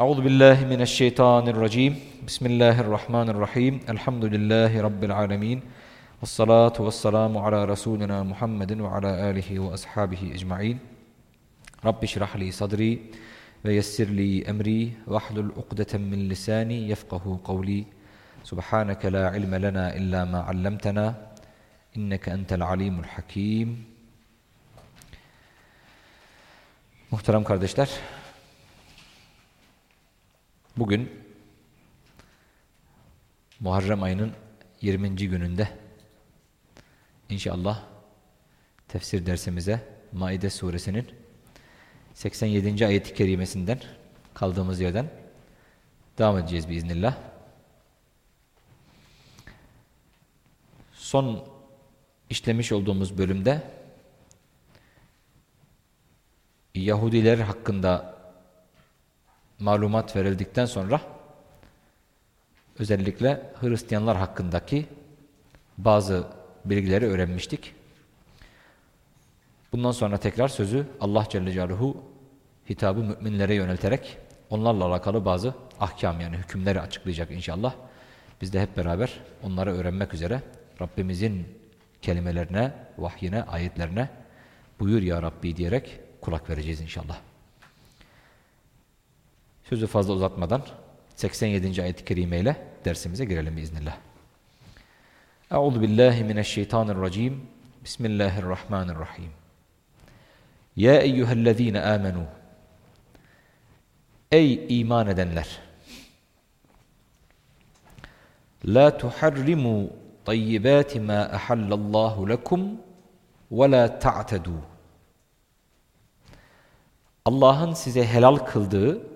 أعوذ بالله من الشيطان الرجيم. بسم الله الرحمن الرحيم. الحمد لله رب العالمين. والصلاة والسلام على رسولنا محمد وعلى آله وأصحابه أجمعين. رب اشرح لي صدري ويسر لي أمري واحلل عقدة من لساني يفقه قولي. سبحانك لا علم لنا إلا ما علمتنا إنك أنت العليم الحكيم. Muhterem kardeşler, bugün Muharrem ayının 20. gününde inşallah tefsir dersimize Maide suresinin 87. ayet-i kerimesinden kaldığımız yerden devam edeceğiz biiznillah. Son işlemiş olduğumuz bölümde Yahudiler hakkında malumat verildikten sonra özellikle Hristiyanlar hakkındaki bazı bilgileri öğrenmiştik. Bundan sonra tekrar sözü Allah Celle Celaluhu hitabı müminlere yönelterek onlarla alakalı bazı ahkam yani hükümleri açıklayacak inşallah. Biz de hep beraber onları öğrenmek üzere Rabbimizin kelimelerine, vahyine, ayetlerine buyur ya Rabbi diyerek kulak vereceğiz inşallah. Sözü fazla uzatmadan 87. ayet-i kerime ile dersimize girelim biiznillah. Euzu billahi mineşşeytanirracim. Bismillahirrahmanirrahim. Ya eyyühellezine amenu. Ey iman edenler. La tuharrimu tayyibati ma ahallallahu lekum ve la ta'tedû. Allah'ın size helal kıldığı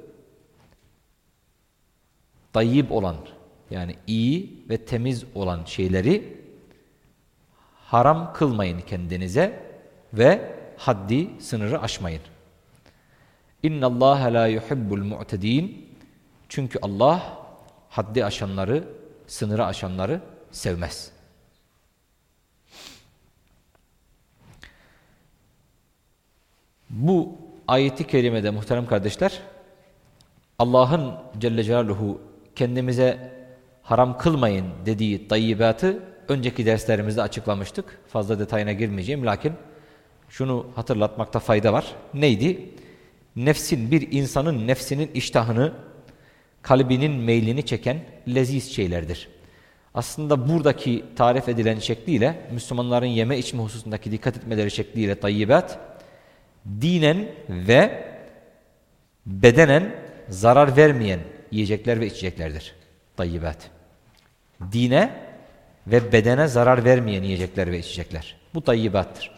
tayyib olan yani iyi ve temiz olan şeyleri haram kılmayın kendinize ve haddi sınırı aşmayın. İnna Allah la yuhibbul mu'tedin. Çünkü Allah haddi aşanları, sınırı aşanları sevmez. Bu ayeti kerimede muhterem kardeşler Allah'ın Celle Celaluhu kendimize haram kılmayın dediği tayyibatı önceki derslerimizde açıklamıştık. Fazla detayına girmeyeceğim lakin şunu hatırlatmakta fayda var. Neydi? Nefsin bir insanın nefsinin iştahını kalbinin meylini çeken leziz şeylerdir. Aslında buradaki tarif edilen şekliyle Müslümanların yeme içme hususundaki dikkat etmeleri şekliyle tayyibat dinen ve bedenen zarar vermeyen yiyecekler ve içeceklerdir. Tayyibat. Dine ve bedene zarar vermeyen yiyecekler ve içecekler. Bu tayyibattır.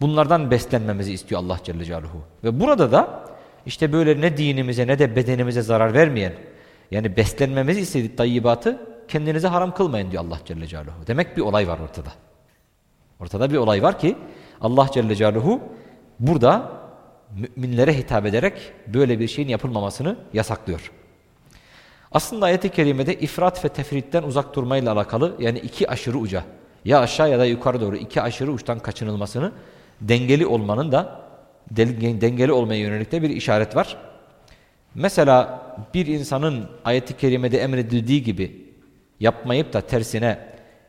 Bunlardan beslenmemizi istiyor Allah Celle Celaluhu. Ve burada da işte böyle ne dinimize ne de bedenimize zarar vermeyen yani beslenmemizi istediği tayyibatı kendinize haram kılmayın diyor Allah Celle Celaluhu. Demek bir olay var ortada. Ortada bir olay var ki Allah Celle Celaluhu burada müminlere hitap ederek böyle bir şeyin yapılmamasını yasaklıyor. Aslında ayet-i kerimede ifrat ve tefritten uzak durmayla alakalı yani iki aşırı uca ya aşağı ya da yukarı doğru iki aşırı uçtan kaçınılmasını dengeli olmanın da dengeli olmaya yönelik de bir işaret var. Mesela bir insanın ayet-i kerimede emredildiği gibi yapmayıp da tersine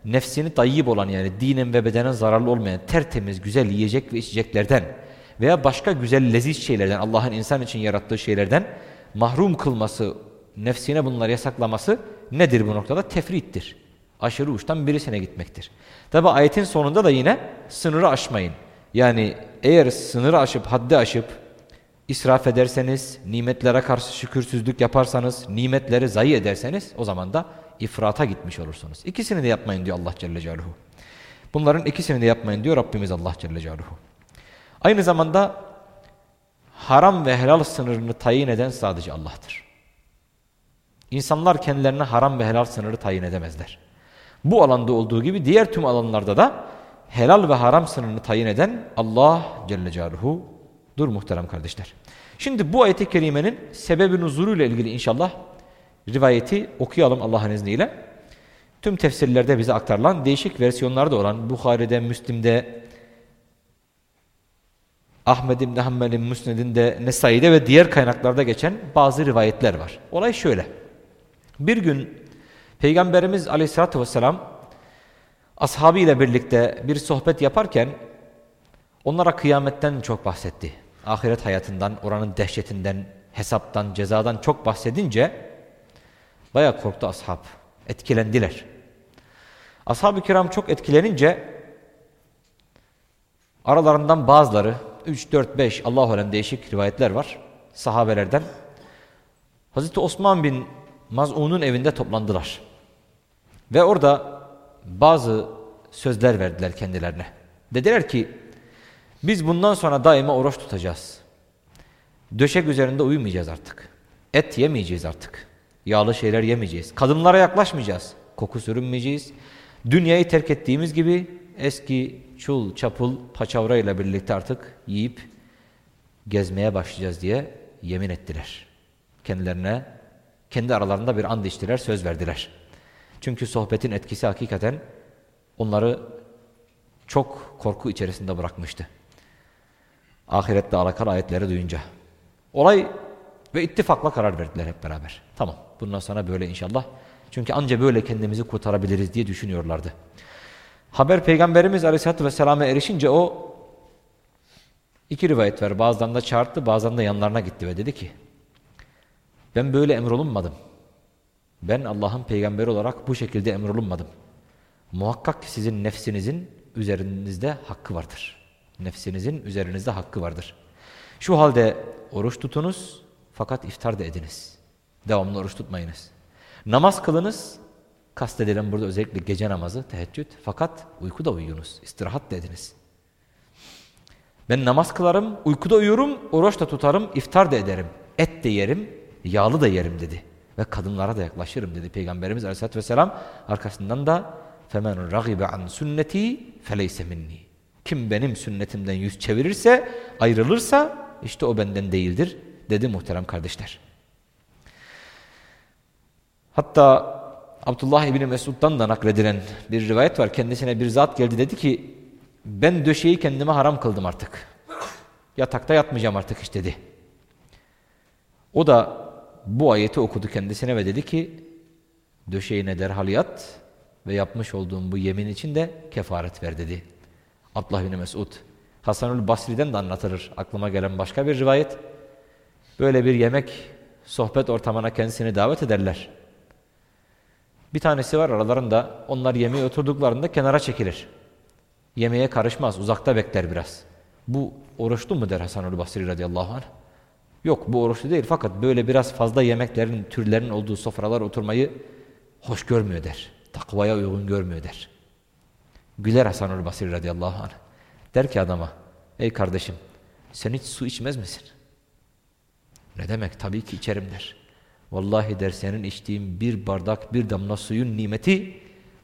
nefsini tayyip olan yani dinen ve bedenen zararlı olmayan tertemiz güzel yiyecek ve içeceklerden veya başka güzel leziz şeylerden Allah'ın insan için yarattığı şeylerden mahrum kılması, nefsine bunları yasaklaması nedir bu noktada? Tefrittir. Aşırı uçtan birisine gitmektir. Tabi ayetin sonunda da yine sınırı aşmayın. Yani eğer sınırı aşıp haddi aşıp israf ederseniz, nimetlere karşı şükürsüzlük yaparsanız, nimetleri zayi ederseniz o zaman da ifrata gitmiş olursunuz. İkisini de yapmayın diyor Allah Celle Celaluhu. Bunların ikisini de yapmayın diyor Rabbimiz Allah Celle Celaluhu. Aynı zamanda haram ve helal sınırını tayin eden sadece Allah'tır. İnsanlar kendilerine haram ve helal sınırı tayin edemezler. Bu alanda olduğu gibi diğer tüm alanlarda da helal ve haram sınırını tayin eden Allah Celle Celaluhu'dur muhterem kardeşler. Şimdi bu ayet-i kerimenin sebebi nuzulu ile ilgili inşallah rivayeti okuyalım Allah'ın izniyle. Tüm tefsirlerde bize aktarılan değişik versiyonlarda olan Bukhari'de, Müslim'de, Ahmed İbni Hanbel'in Müsned'inde, Nesai'de ve diğer kaynaklarda geçen bazı rivayetler var. Olay şöyle. Bir gün Peygamberimiz Aleyhisselatü Vesselam ashabı ile birlikte bir sohbet yaparken onlara kıyametten çok bahsetti. Ahiret hayatından, oranın dehşetinden, hesaptan, cezadan çok bahsedince baya korktu ashab. Etkilendiler. Ashab-ı kiram çok etkilenince aralarından bazıları 3, 4, 5 Allah alem değişik rivayetler var sahabelerden. Hazreti Osman bin Maz'un'un evinde toplandılar. Ve orada bazı sözler verdiler kendilerine. Dediler ki biz bundan sonra daima oruç tutacağız. Döşek üzerinde uyumayacağız artık. Et yemeyeceğiz artık. Yağlı şeyler yemeyeceğiz. Kadınlara yaklaşmayacağız. Koku sürünmeyeceğiz. Dünyayı terk ettiğimiz gibi eski çul, çapul, paçavra ile birlikte artık yiyip gezmeye başlayacağız diye yemin ettiler. Kendilerine, kendi aralarında bir and içtiler, söz verdiler. Çünkü sohbetin etkisi hakikaten onları çok korku içerisinde bırakmıştı. Ahiretle alakalı ayetleri duyunca. Olay ve ittifakla karar verdiler hep beraber. Tamam bundan sonra böyle inşallah. Çünkü anca böyle kendimizi kurtarabiliriz diye düşünüyorlardı. Haber Peygamberimiz Aleyhisselatü Vesselam'a erişince o iki rivayet var. Bazılarında çağırdı bazılarında yanlarına gitti ve dedi ki ben böyle emrolunmadım. Ben Allah'ın peygamberi olarak bu şekilde emrolunmadım. Muhakkak sizin nefsinizin üzerinizde hakkı vardır. Nefsinizin üzerinizde hakkı vardır. Şu halde oruç tutunuz fakat iftar da ediniz. Devamlı oruç tutmayınız. Namaz kılınız. Kastedilen burada özellikle gece namazı, teheccüd. Fakat uykuda uyuyunuz. İstirahat da ediniz. Ben namaz kılarım, uykuda uyurum, oruç da tutarım, iftar da ederim. Et de yerim, yağlı da yerim dedi. Ve kadınlara da yaklaşırım dedi Peygamberimiz Aleyhisselatü Vesselam. Arkasından da فَمَنْ رَغِبَ عَنْ سُنَّتِي فَلَيْسَ مِنِّي Kim benim sünnetimden yüz çevirirse, ayrılırsa işte o benden değildir dedi muhterem kardeşler. Hatta Abdullah İbni Mesud'dan da nakledilen bir rivayet var. Kendisine bir zat geldi dedi ki ben döşeyi kendime haram kıldım artık. Yatakta yatmayacağım artık hiç dedi. O da bu ayeti okudu kendisine ve dedi ki döşeğine derhal yat ve yapmış olduğum bu yemin için de kefaret ver dedi. Abdullah bin Mesud. Hasanül Basri'den de anlatılır aklıma gelen başka bir rivayet. Böyle bir yemek sohbet ortamına kendisini davet ederler. Bir tanesi var aralarında onlar yemeğe oturduklarında kenara çekilir. Yemeğe karışmaz uzakta bekler biraz. Bu oruçlu mu der Hasanül Basri radıyallahu anh? Yok bu oruçlu değil fakat böyle biraz fazla yemeklerin, türlerin olduğu sofralar oturmayı hoş görmüyor der. Takvaya uygun görmüyor der. Güler Hasanul Basri radıyallahu anh. Der ki adama, ey kardeşim sen hiç su içmez misin? Ne demek? Tabii ki içerim der. Vallahi der senin içtiğin bir bardak bir damla suyun nimeti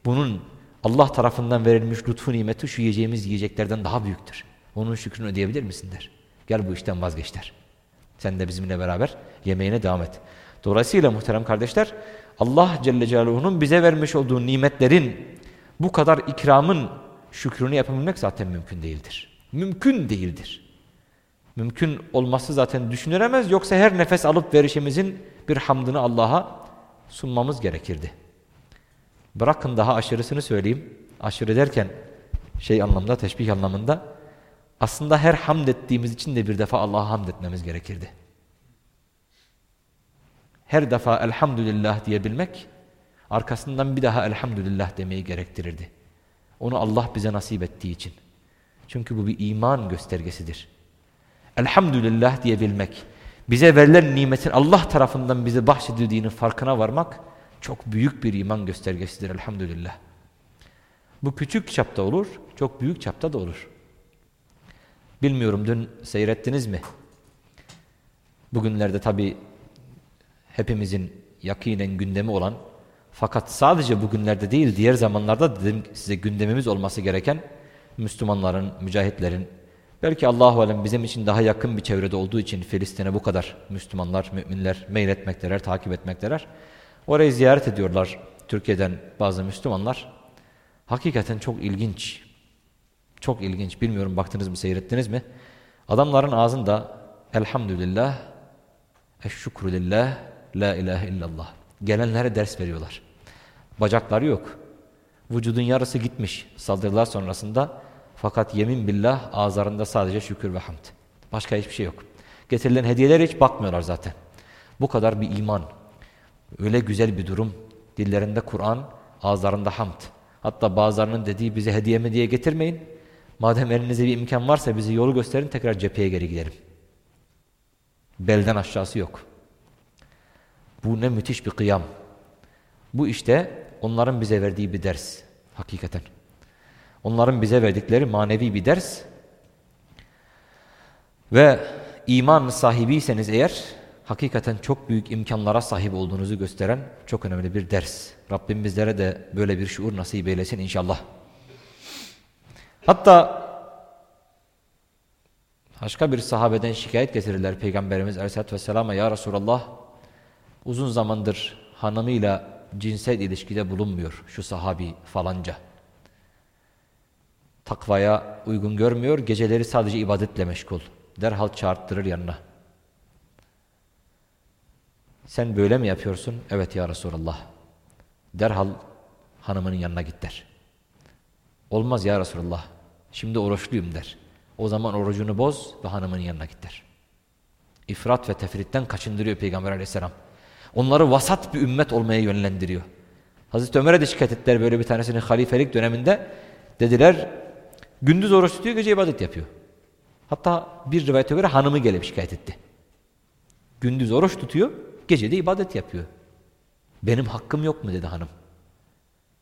bunun Allah tarafından verilmiş lütfu nimeti şu yiyeceğimiz yiyeceklerden daha büyüktür. Onun şükrünü ödeyebilir misin der. Gel bu işten vazgeç der. Sen de bizimle beraber yemeğine devam et. Dolayısıyla muhterem kardeşler Allah Celle Celaluhu'nun bize vermiş olduğu nimetlerin bu kadar ikramın şükrünü yapabilmek zaten mümkün değildir. Mümkün değildir. Mümkün olması zaten düşünülemez yoksa her nefes alıp verişimizin bir hamdını Allah'a sunmamız gerekirdi. Bırakın daha aşırısını söyleyeyim. Aşırı derken şey anlamda, teşbih anlamında aslında her hamd ettiğimiz için de bir defa Allah'a hamd etmemiz gerekirdi. Her defa elhamdülillah diyebilmek arkasından bir daha elhamdülillah demeyi gerektirirdi. Onu Allah bize nasip ettiği için. Çünkü bu bir iman göstergesidir. Elhamdülillah diyebilmek, bize verilen nimetin Allah tarafından bize bahşedildiğinin farkına varmak çok büyük bir iman göstergesidir elhamdülillah. Bu küçük çapta olur, çok büyük çapta da olur. Bilmiyorum dün seyrettiniz mi? Bugünlerde tabi hepimizin yakinen gündemi olan fakat sadece bugünlerde değil diğer zamanlarda dedim size gündemimiz olması gereken Müslümanların, mücahitlerin belki Allahu alem bizim için daha yakın bir çevrede olduğu için Filistin'e bu kadar Müslümanlar, müminler meyletmekteler, takip etmekteler. Orayı ziyaret ediyorlar Türkiye'den bazı Müslümanlar. Hakikaten çok ilginç. Çok ilginç. Bilmiyorum baktınız mı, seyrettiniz mi? Adamların ağzında elhamdülillah, eşşükrülillah, la ilahe illallah. Gelenlere ders veriyorlar. Bacakları yok. Vücudun yarısı gitmiş saldırılar sonrasında. Fakat yemin billah ağızlarında sadece şükür ve hamd. Başka hiçbir şey yok. Getirilen hediyelere hiç bakmıyorlar zaten. Bu kadar bir iman. Öyle güzel bir durum. Dillerinde Kur'an, ağızlarında hamd. Hatta bazılarının dediği bize hediye mi diye getirmeyin. Madem elinizde bir imkan varsa bizi yolu gösterin tekrar cepheye geri gidelim. Belden aşağısı yok. Bu ne müthiş bir kıyam. Bu işte onların bize verdiği bir ders. Hakikaten. Onların bize verdikleri manevi bir ders. Ve iman sahibiyseniz eğer hakikaten çok büyük imkanlara sahip olduğunuzu gösteren çok önemli bir ders. Rabbim bizlere de böyle bir şuur nasip eylesin inşallah. Hatta başka bir sahabeden şikayet getirirler Peygamberimiz Aleyhisselatü Vesselam'a Ya Resulallah uzun zamandır hanımıyla cinsel ilişkide bulunmuyor şu sahabi falanca. Takvaya uygun görmüyor, geceleri sadece ibadetle meşgul. Derhal çağırttırır yanına. Sen böyle mi yapıyorsun? Evet ya Resulallah. Derhal hanımının yanına git der. Olmaz ya Resulallah. Şimdi oruçluyum der. O zaman orucunu boz ve hanımının yanına git der. İfrat ve tefritten kaçındırıyor Peygamber aleyhisselam. Onları vasat bir ümmet olmaya yönlendiriyor. Hazreti Ömer'e de şikayet ettiler böyle bir tanesinin halifelik döneminde. Dediler gündüz oruç tutuyor gece ibadet yapıyor. Hatta bir rivayete göre hanımı gelip şikayet etti. Gündüz oruç tutuyor gece de ibadet yapıyor. Benim hakkım yok mu dedi hanım.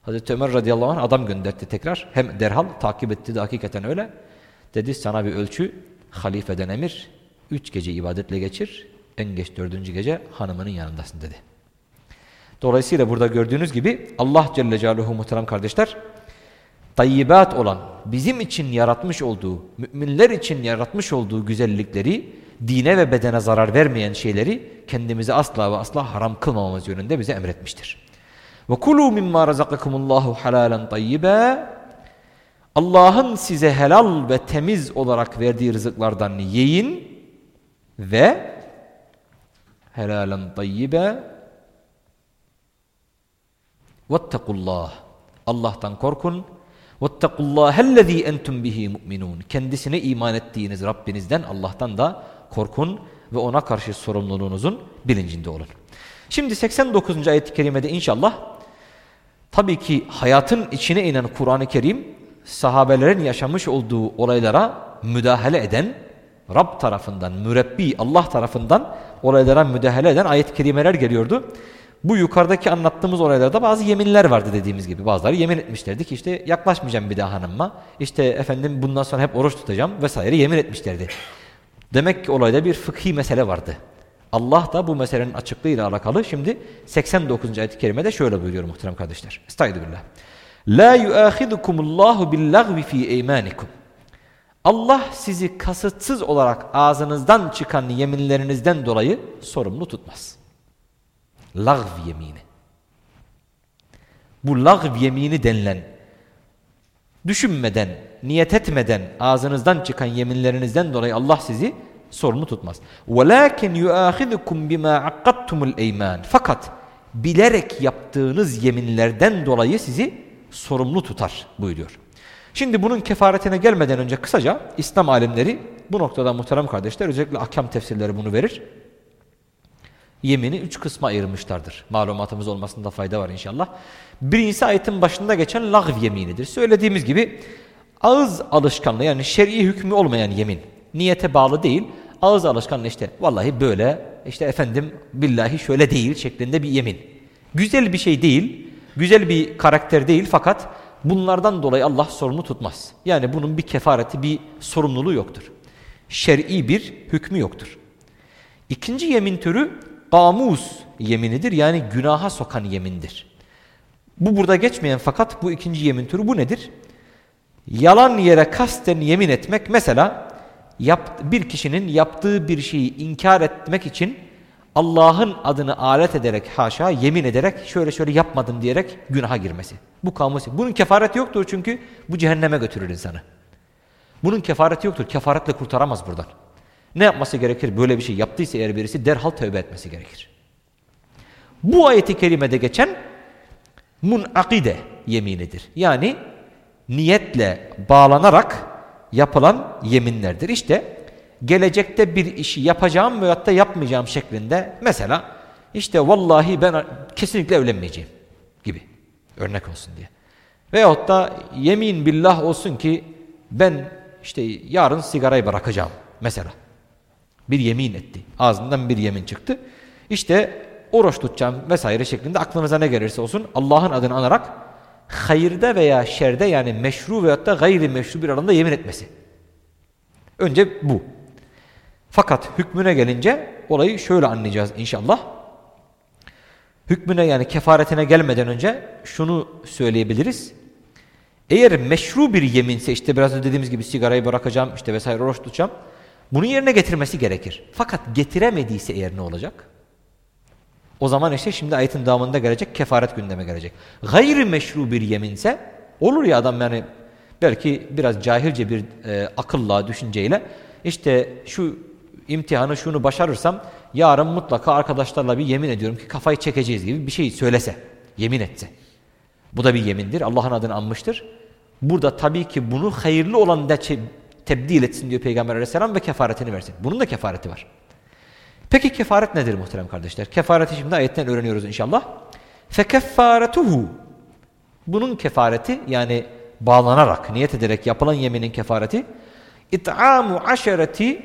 Hazreti Ömer radıyallahu anh adam gönderdi tekrar. Hem derhal takip etti de hakikaten öyle. Dedi sana bir ölçü halifeden emir. Üç gece ibadetle geçir. En geç dördüncü gece hanımının yanındasın dedi. Dolayısıyla burada gördüğünüz gibi Allah Celle Celaluhu muhterem kardeşler tayyibat olan bizim için yaratmış olduğu, müminler için yaratmış olduğu güzellikleri, dine ve bedene zarar vermeyen şeyleri kendimize asla ve asla haram kılmamamız yönünde bize emretmiştir. Ve kulu mimma razakakumullahu halalen tayyiba Allah'ın size helal ve temiz olarak verdiği rızıklardan yiyin ve helalen tayyibe vettekullah Allah'tan korkun vettequllahellezî entum bihi mu'minun kendisine iman ettiğiniz Rabbinizden Allah'tan da korkun ve ona karşı sorumluluğunuzun bilincinde olun. Şimdi 89. ayet-i kerimede inşallah tabii ki hayatın içine inen Kur'an-ı Kerim sahabelerin yaşamış olduğu olaylara müdahale eden Rab tarafından, mürebbi Allah tarafından olaylara müdahale eden ayet-i kerimeler geliyordu. Bu yukarıdaki anlattığımız olaylarda bazı yeminler vardı dediğimiz gibi. Bazıları yemin etmişlerdi ki işte yaklaşmayacağım bir daha hanıma. İşte efendim bundan sonra hep oruç tutacağım vesaire yemin etmişlerdi. Demek ki olayda bir fıkhi mesele vardı. Allah da bu meselenin açıklığıyla alakalı şimdi 89. ayet-i kerimede şöyle buyuruyor muhterem kardeşler. Estağfirullah. La yuahidukumullahu billagvi fi eymanikum. Allah sizi kasıtsız olarak ağzınızdan çıkan yeminlerinizden dolayı sorumlu tutmaz. Lagv yemini. Bu lagv yemini denilen düşünmeden, niyet etmeden ağzınızdan çıkan yeminlerinizden dolayı Allah sizi sorumlu tutmaz. وَلَاكِنْ يُؤَخِذُكُمْ بِمَا عَقَّدْتُمُ الْاَيْمَانِ Fakat bilerek yaptığınız yeminlerden dolayı sizi sorumlu tutar buyuruyor. Şimdi bunun kefaretine gelmeden önce kısaca İslam alimleri bu noktada muhterem kardeşler özellikle ahkam tefsirleri bunu verir. Yemini üç kısma ayırmışlardır. Malumatımız olmasında fayda var inşallah. Birincisi ayetin başında geçen lagv yeminidir. Söylediğimiz gibi ağız alışkanlığı yani şer'i hükmü olmayan yemin. Niyete bağlı değil. Ağız alışkanlığı işte vallahi böyle işte efendim billahi şöyle değil şeklinde bir yemin. Güzel bir şey değil. Güzel bir karakter değil fakat bunlardan dolayı Allah sorumlu tutmaz. Yani bunun bir kefareti, bir sorumluluğu yoktur. Şer'i bir hükmü yoktur. İkinci yemin türü kamus yeminidir. Yani günaha sokan yemindir. Bu burada geçmeyen fakat bu ikinci yemin türü bu nedir? Yalan yere kasten yemin etmek mesela yap, bir kişinin yaptığı bir şeyi inkar etmek için Allah'ın adını alet ederek haşa yemin ederek şöyle şöyle yapmadım diyerek günaha girmesi. Bu kamus. Bunun kefareti yoktur çünkü bu cehenneme götürür insanı. Bunun kefareti yoktur. Kefaretle kurtaramaz buradan. Ne yapması gerekir? Böyle bir şey yaptıysa eğer birisi derhal tövbe etmesi gerekir. Bu ayeti kerimede geçen munakide yeminidir. Yani niyetle bağlanarak yapılan yeminlerdir. İşte gelecekte bir işi yapacağım veyahut da yapmayacağım şeklinde mesela işte vallahi ben kesinlikle evlenmeyeceğim gibi örnek olsun diye. Veyahut da yemin billah olsun ki ben işte yarın sigarayı bırakacağım mesela. Bir yemin etti. Ağzından bir yemin çıktı. İşte oruç tutacağım vesaire şeklinde aklınıza ne gelirse olsun Allah'ın adını anarak hayırda veya şerde yani meşru veyahut da gayri meşru bir alanda yemin etmesi. Önce bu. Fakat hükmüne gelince olayı şöyle anlayacağız inşallah. Hükmüne yani kefaretine gelmeden önce şunu söyleyebiliriz. Eğer meşru bir yeminse işte biraz önce dediğimiz gibi sigarayı bırakacağım işte vesaire oruç tutacağım. Bunu yerine getirmesi gerekir. Fakat getiremediyse eğer ne olacak? O zaman işte şimdi ayetin devamında gelecek kefaret gündeme gelecek. Gayri meşru bir yeminse olur ya adam yani belki biraz cahilce bir e, akılla, düşünceyle işte şu imtihanı şunu başarırsam yarın mutlaka arkadaşlarla bir yemin ediyorum ki kafayı çekeceğiz gibi bir şey söylese, yemin etse. Bu da bir yemindir. Allah'ın adını anmıştır. Burada tabii ki bunu hayırlı olan da tebdil etsin diyor Peygamber aleyhisselam ve kefaretini versin. Bunun da kefareti var. Peki kefaret nedir muhterem kardeşler? Kefareti şimdi ayetten öğreniyoruz inşallah. Fekeffaretuhu. Bunun kefareti yani bağlanarak, niyet ederek yapılan yeminin kefareti it'amu aşereti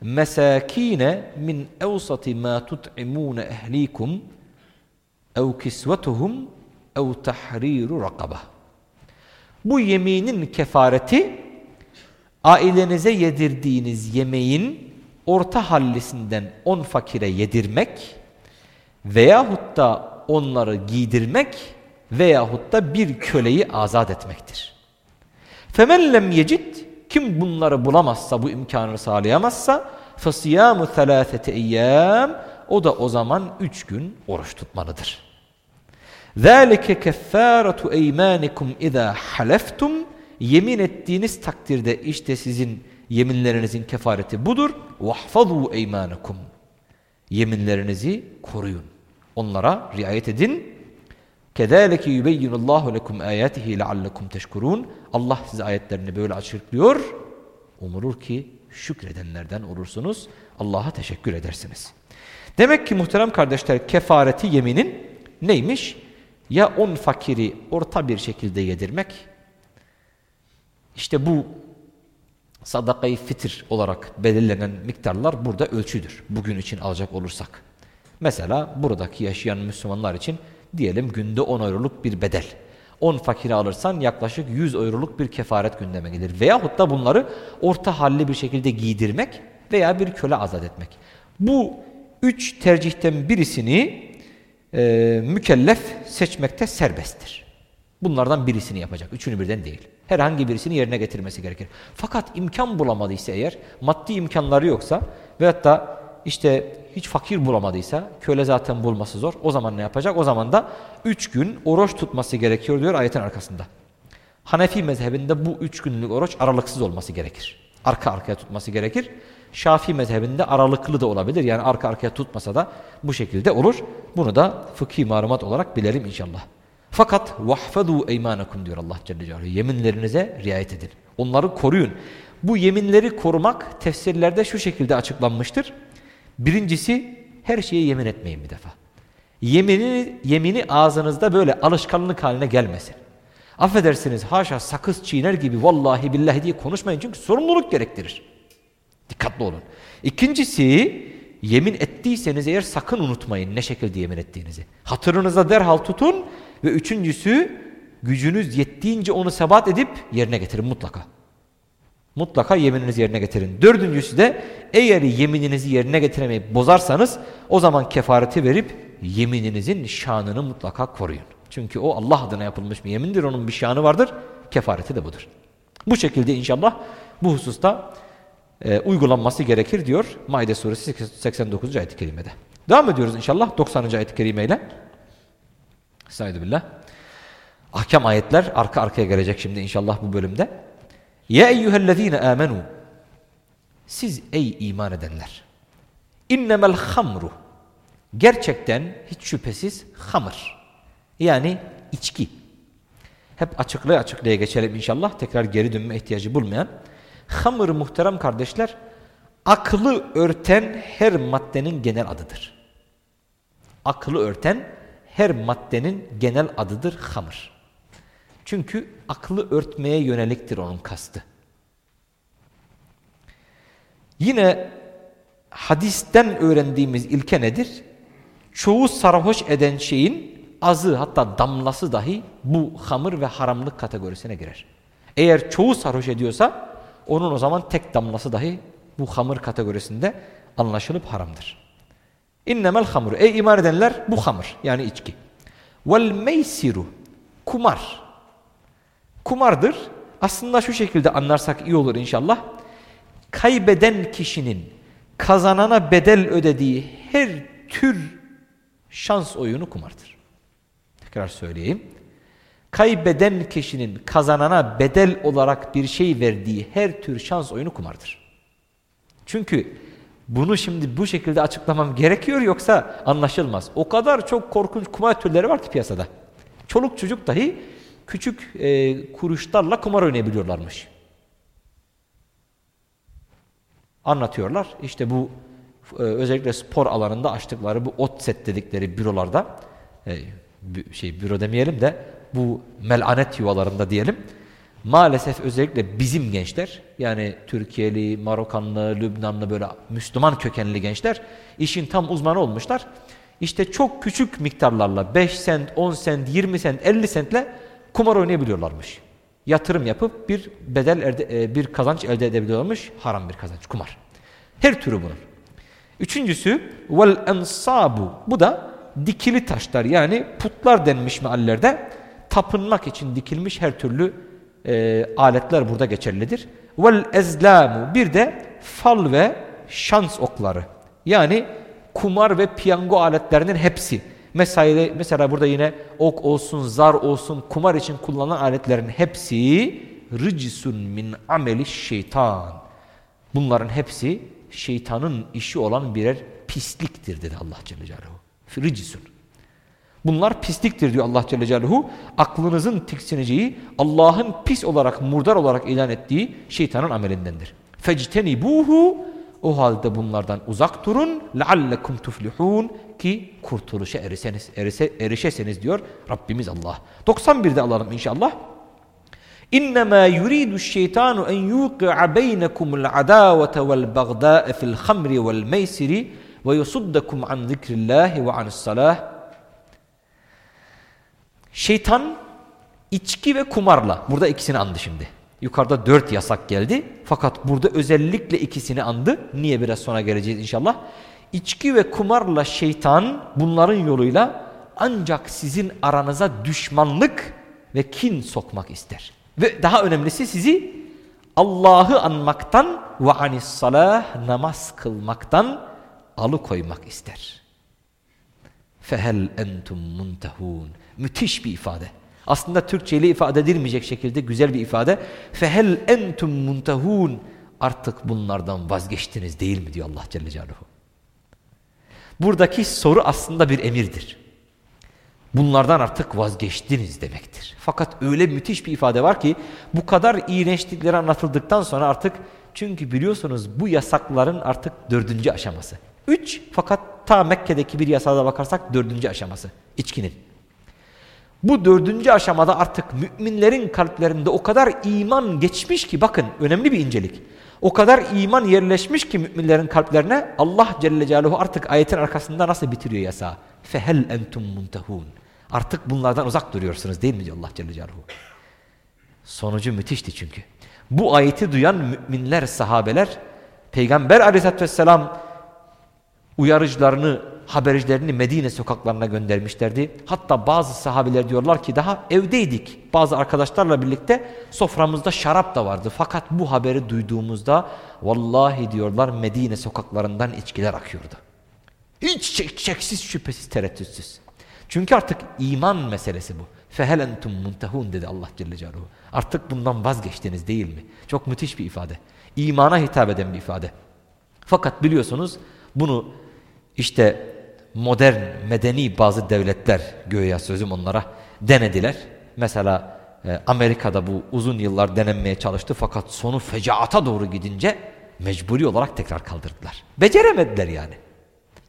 mesakine min evsati ma tut'imune ehlikum ev kisvetuhum ev tahriru rakaba. Bu yeminin kefareti ailenize yedirdiğiniz yemeğin orta hallisinden on fakire yedirmek veyahut da onları giydirmek veyahut da bir köleyi azat etmektir. Femen lem yecid kim bunları bulamazsa bu imkanı sağlayamazsa fasiyamu thalâfete eyyâm o da o zaman üç gün oruç tutmalıdır. ذَٰلِكَ كَفَّارَةُ اَيْمَانِكُمْ اِذَا حَلَفْتُمْ Yemin ettiğiniz takdirde işte sizin Yeminlerinizin kefareti budur. وَحْفَظُوا اَيْمَانَكُمْ Yeminlerinizi koruyun. Onlara riayet edin. كَذَٰلِكِ يُبَيِّنُ اللّٰهُ لَكُمْ آيَاتِهِ لَعَلَّكُمْ تَشْكُرُونَ Allah size ayetlerini böyle açıklıyor. Umulur ki şükredenlerden olursunuz. Allah'a teşekkür edersiniz. Demek ki muhterem kardeşler kefareti yeminin neymiş? Ya on fakiri orta bir şekilde yedirmek. İşte bu sadakayı fitir olarak belirlenen miktarlar burada ölçüdür. Bugün için alacak olursak. Mesela buradaki yaşayan Müslümanlar için diyelim günde 10 euroluk bir bedel. 10 fakiri alırsan yaklaşık 100 euroluk bir kefaret gündeme gelir. Veyahut da bunları orta halli bir şekilde giydirmek veya bir köle azat etmek. Bu üç tercihten birisini e, mükellef seçmekte serbesttir. Bunlardan birisini yapacak. Üçünü birden değil. Herhangi birisini yerine getirmesi gerekir. Fakat imkan bulamadıysa eğer, maddi imkanları yoksa veyahut da işte hiç fakir bulamadıysa, köle zaten bulması zor. O zaman ne yapacak? O zaman da üç gün oruç tutması gerekiyor diyor ayetin arkasında. Hanefi mezhebinde bu üç günlük oruç aralıksız olması gerekir. Arka arkaya tutması gerekir. Şafii mezhebinde aralıklı da olabilir. Yani arka arkaya tutmasa da bu şekilde olur. Bunu da fıkhi malumat olarak bilelim inşallah. Fakat vahfadu eymanakum diyor Allah Celle Celaluhu. Yeminlerinize riayet edin. Onları koruyun. Bu yeminleri korumak tefsirlerde şu şekilde açıklanmıştır. Birincisi her şeye yemin etmeyin bir defa. Yemini, yemini ağzınızda böyle alışkanlık haline gelmesin. Affedersiniz haşa sakız çiğner gibi vallahi billahi diye konuşmayın çünkü sorumluluk gerektirir. Dikkatli olun. İkincisi yemin ettiyseniz eğer sakın unutmayın ne şekilde yemin ettiğinizi. Hatırınıza derhal tutun ve üçüncüsü gücünüz yettiğince onu sebat edip yerine getirin mutlaka. Mutlaka yemininizi yerine getirin. Dördüncüsü de eğer yemininizi yerine getiremeyip bozarsanız o zaman kefareti verip yemininizin şanını mutlaka koruyun. Çünkü o Allah adına yapılmış bir yemindir. Onun bir şanı vardır. Kefareti de budur. Bu şekilde inşallah bu hususta e, uygulanması gerekir diyor Maide suresi 89. ayet-i kerimede. Devam ediyoruz inşallah 90. ayet-i kerimeyle. Estaizu billah. Ahkam ayetler arka arkaya gelecek şimdi inşallah bu bölümde. Ya eyyühellezine amenu. Siz ey iman edenler. İnnemel hamru. Gerçekten hiç şüphesiz hamır. Yani içki. Hep açıklaya açıklaya geçelim inşallah. Tekrar geri dönme ihtiyacı bulmayan. Hamır muhterem kardeşler aklı örten her maddenin genel adıdır. Aklı örten her maddenin genel adıdır hamır. Çünkü aklı örtmeye yöneliktir onun kastı. Yine hadisten öğrendiğimiz ilke nedir? Çoğu sarhoş eden şeyin azı hatta damlası dahi bu hamır ve haramlık kategorisine girer. Eğer çoğu sarhoş ediyorsa onun o zaman tek damlası dahi bu hamır kategorisinde anlaşılıp haramdır. İnnemel hamuru. Ey iman edenler bu hamır yani içki. Vel meysiru kumar. Kumardır. Aslında şu şekilde anlarsak iyi olur inşallah. Kaybeden kişinin kazanana bedel ödediği her tür şans oyunu kumardır. Tekrar söyleyeyim. Kaybeden kişinin kazanana bedel olarak bir şey verdiği her tür şans oyunu kumardır. Çünkü bunu şimdi bu şekilde açıklamam gerekiyor yoksa anlaşılmaz. O kadar çok korkunç kumar türleri var ki piyasada. Çoluk çocuk dahi küçük e, kuruşlarla kumar oynayabiliyorlarmış. Anlatıyorlar. İşte bu e, özellikle spor alanında açtıkları bu ot set dedikleri bürolarda e, şey büro demeyelim de bu melanet yuvalarında diyelim. Maalesef özellikle bizim gençler yani Türkiye'li, Marokanlı, Lübnanlı böyle Müslüman kökenli gençler işin tam uzmanı olmuşlar. İşte çok küçük miktarlarla 5 sent, 10 sent, 20 sent, 50 sentle kumar oynayabiliyorlarmış. Yatırım yapıp bir bedel elde, bir kazanç elde edebiliyorlarmış. Haram bir kazanç, kumar. Her türü bunun. Üçüncüsü vel ensabu. Bu da dikili taşlar yani putlar denmiş meallerde tapınmak için dikilmiş her türlü e, aletler burada geçerlidir. Vel ezlamu bir de fal ve şans okları. Yani kumar ve piyango aletlerinin hepsi. Mesela, mesela burada yine ok olsun, zar olsun, kumar için kullanılan aletlerin hepsi rıcisun min ameli şeytan. Bunların hepsi şeytanın işi olan birer pisliktir dedi Allah Celle Celaluhu. Rıcisun. Bunlar pisliktir diyor Allah Celle Celaluhu. Aklınızın tiksineceği, Allah'ın pis olarak, murdar olarak ilan ettiği şeytanın amelindendir. Fectenibuhu o halde bunlardan uzak durun. Leallekum tuflihun ki kurtuluşa eriseniz, erise, erişeseniz diyor Rabbimiz Allah. 91'de alalım inşallah. İnnemâ yuridu şeytanu en yuqi'a beynekumul adâvete vel bagdâe fil hamri vel meysiri ve yusuddakum an zikrillahi ve anis salah Şeytan içki ve kumarla. Burada ikisini andı şimdi. Yukarıda dört yasak geldi. Fakat burada özellikle ikisini andı. Niye biraz sonra geleceğiz inşallah. İçki ve kumarla şeytan bunların yoluyla ancak sizin aranıza düşmanlık ve kin sokmak ister. Ve daha önemlisi sizi Allah'ı anmaktan ve anis salah namaz kılmaktan alıkoymak ister. Fehel entum muntahun. Müthiş bir ifade. Aslında Türkçe ile ifade edilmeyecek şekilde güzel bir ifade. Fehel entum muntahun. Artık bunlardan vazgeçtiniz değil mi diyor Allah Celle Celaluhu. Buradaki soru aslında bir emirdir. Bunlardan artık vazgeçtiniz demektir. Fakat öyle müthiş bir ifade var ki bu kadar iğrençlikleri anlatıldıktan sonra artık çünkü biliyorsunuz bu yasakların artık dördüncü aşaması. Üç fakat ta Mekke'deki bir yasada bakarsak dördüncü aşaması içkinin. Bu dördüncü aşamada artık müminlerin kalplerinde o kadar iman geçmiş ki bakın önemli bir incelik. O kadar iman yerleşmiş ki müminlerin kalplerine Allah Celle Celaluhu artık ayetin arkasında nasıl bitiriyor yasağı? Fehel entum muntahun. Artık bunlardan uzak duruyorsunuz değil mi diyor Allah Celle Celaluhu. Sonucu müthişti çünkü. Bu ayeti duyan müminler, sahabeler Peygamber aleyhissalatü vesselam uyarıcılarını, habercilerini Medine sokaklarına göndermişlerdi. Hatta bazı sahabiler diyorlar ki daha evdeydik. Bazı arkadaşlarla birlikte soframızda şarap da vardı. Fakat bu haberi duyduğumuzda vallahi diyorlar Medine sokaklarından içkiler akıyordu. Hiç çek, çeksiz şüphesiz tereddütsüz. Çünkü artık iman meselesi bu. Fehel entum muntehun dedi Allah Celle Celaluhu. Artık bundan vazgeçtiniz değil mi? Çok müthiş bir ifade. İmana hitap eden bir ifade. Fakat biliyorsunuz bunu işte modern, medeni bazı devletler göğe sözüm onlara denediler. Mesela e, Amerika'da bu uzun yıllar denenmeye çalıştı fakat sonu fecaata doğru gidince mecburi olarak tekrar kaldırdılar. Beceremediler yani.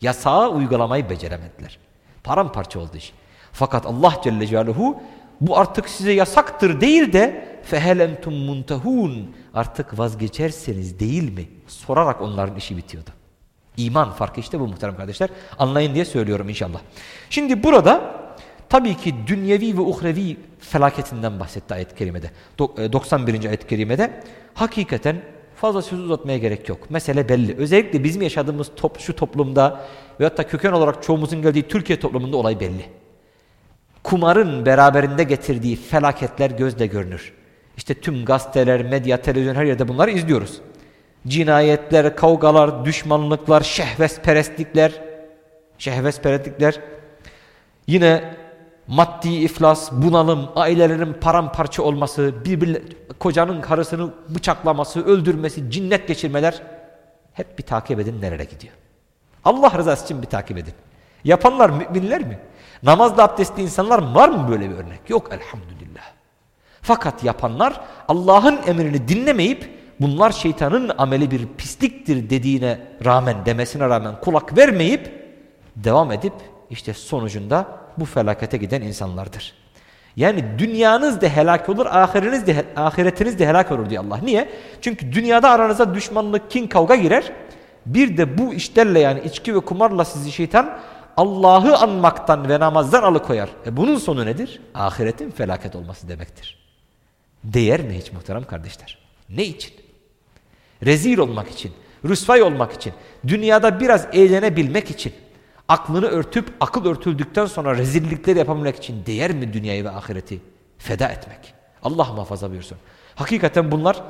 Yasağı uygulamayı beceremediler. Paramparça oldu iş. Fakat Allah Celle Celaluhu bu artık size yasaktır değil de fehel entum muntehun artık vazgeçerseniz değil mi? Sorarak onların işi bitiyordu. İman farkı işte bu muhterem kardeşler. Anlayın diye söylüyorum inşallah. Şimdi burada tabii ki dünyevi ve uhrevi felaketinden bahsetti ayet-i kerimede. 91. E, ayet-i kerimede hakikaten fazla söz uzatmaya gerek yok. Mesele belli. Özellikle bizim yaşadığımız top, şu toplumda veyahut da köken olarak çoğumuzun geldiği Türkiye toplumunda olay belli. Kumarın beraberinde getirdiği felaketler gözle görünür. İşte tüm gazeteler, medya, televizyon her yerde bunları izliyoruz cinayetler, kavgalar, düşmanlıklar, şehvesperestlikler, şehvesperestlikler, yine maddi iflas, bunalım, ailelerin paramparça olması, birbirle, kocanın karısını bıçaklaması, öldürmesi, cinnet geçirmeler hep bir takip edin nereye gidiyor. Allah rızası için bir takip edin. Yapanlar müminler mi? Namazda abdestli insanlar var mı böyle bir örnek? Yok elhamdülillah. Fakat yapanlar Allah'ın emrini dinlemeyip bunlar şeytanın ameli bir pisliktir dediğine rağmen demesine rağmen kulak vermeyip devam edip işte sonucunda bu felakete giden insanlardır. Yani dünyanız da helak olur, ahiriniz de, ahiretiniz de helak olur diyor Allah. Niye? Çünkü dünyada aranıza düşmanlık, kin, kavga girer. Bir de bu işlerle yani içki ve kumarla sizi şeytan Allah'ı anmaktan ve namazdan alıkoyar. E bunun sonu nedir? Ahiretin felaket olması demektir. Değer mi hiç muhterem kardeşler? Ne için? Rezil olmak için, rüsvay olmak için, dünyada biraz eğlenebilmek için, aklını örtüp akıl örtüldükten sonra rezillikleri yapabilmek için değer mi dünyayı ve ahireti feda etmek? Allah muhafaza buyursun. Hakikaten bunlar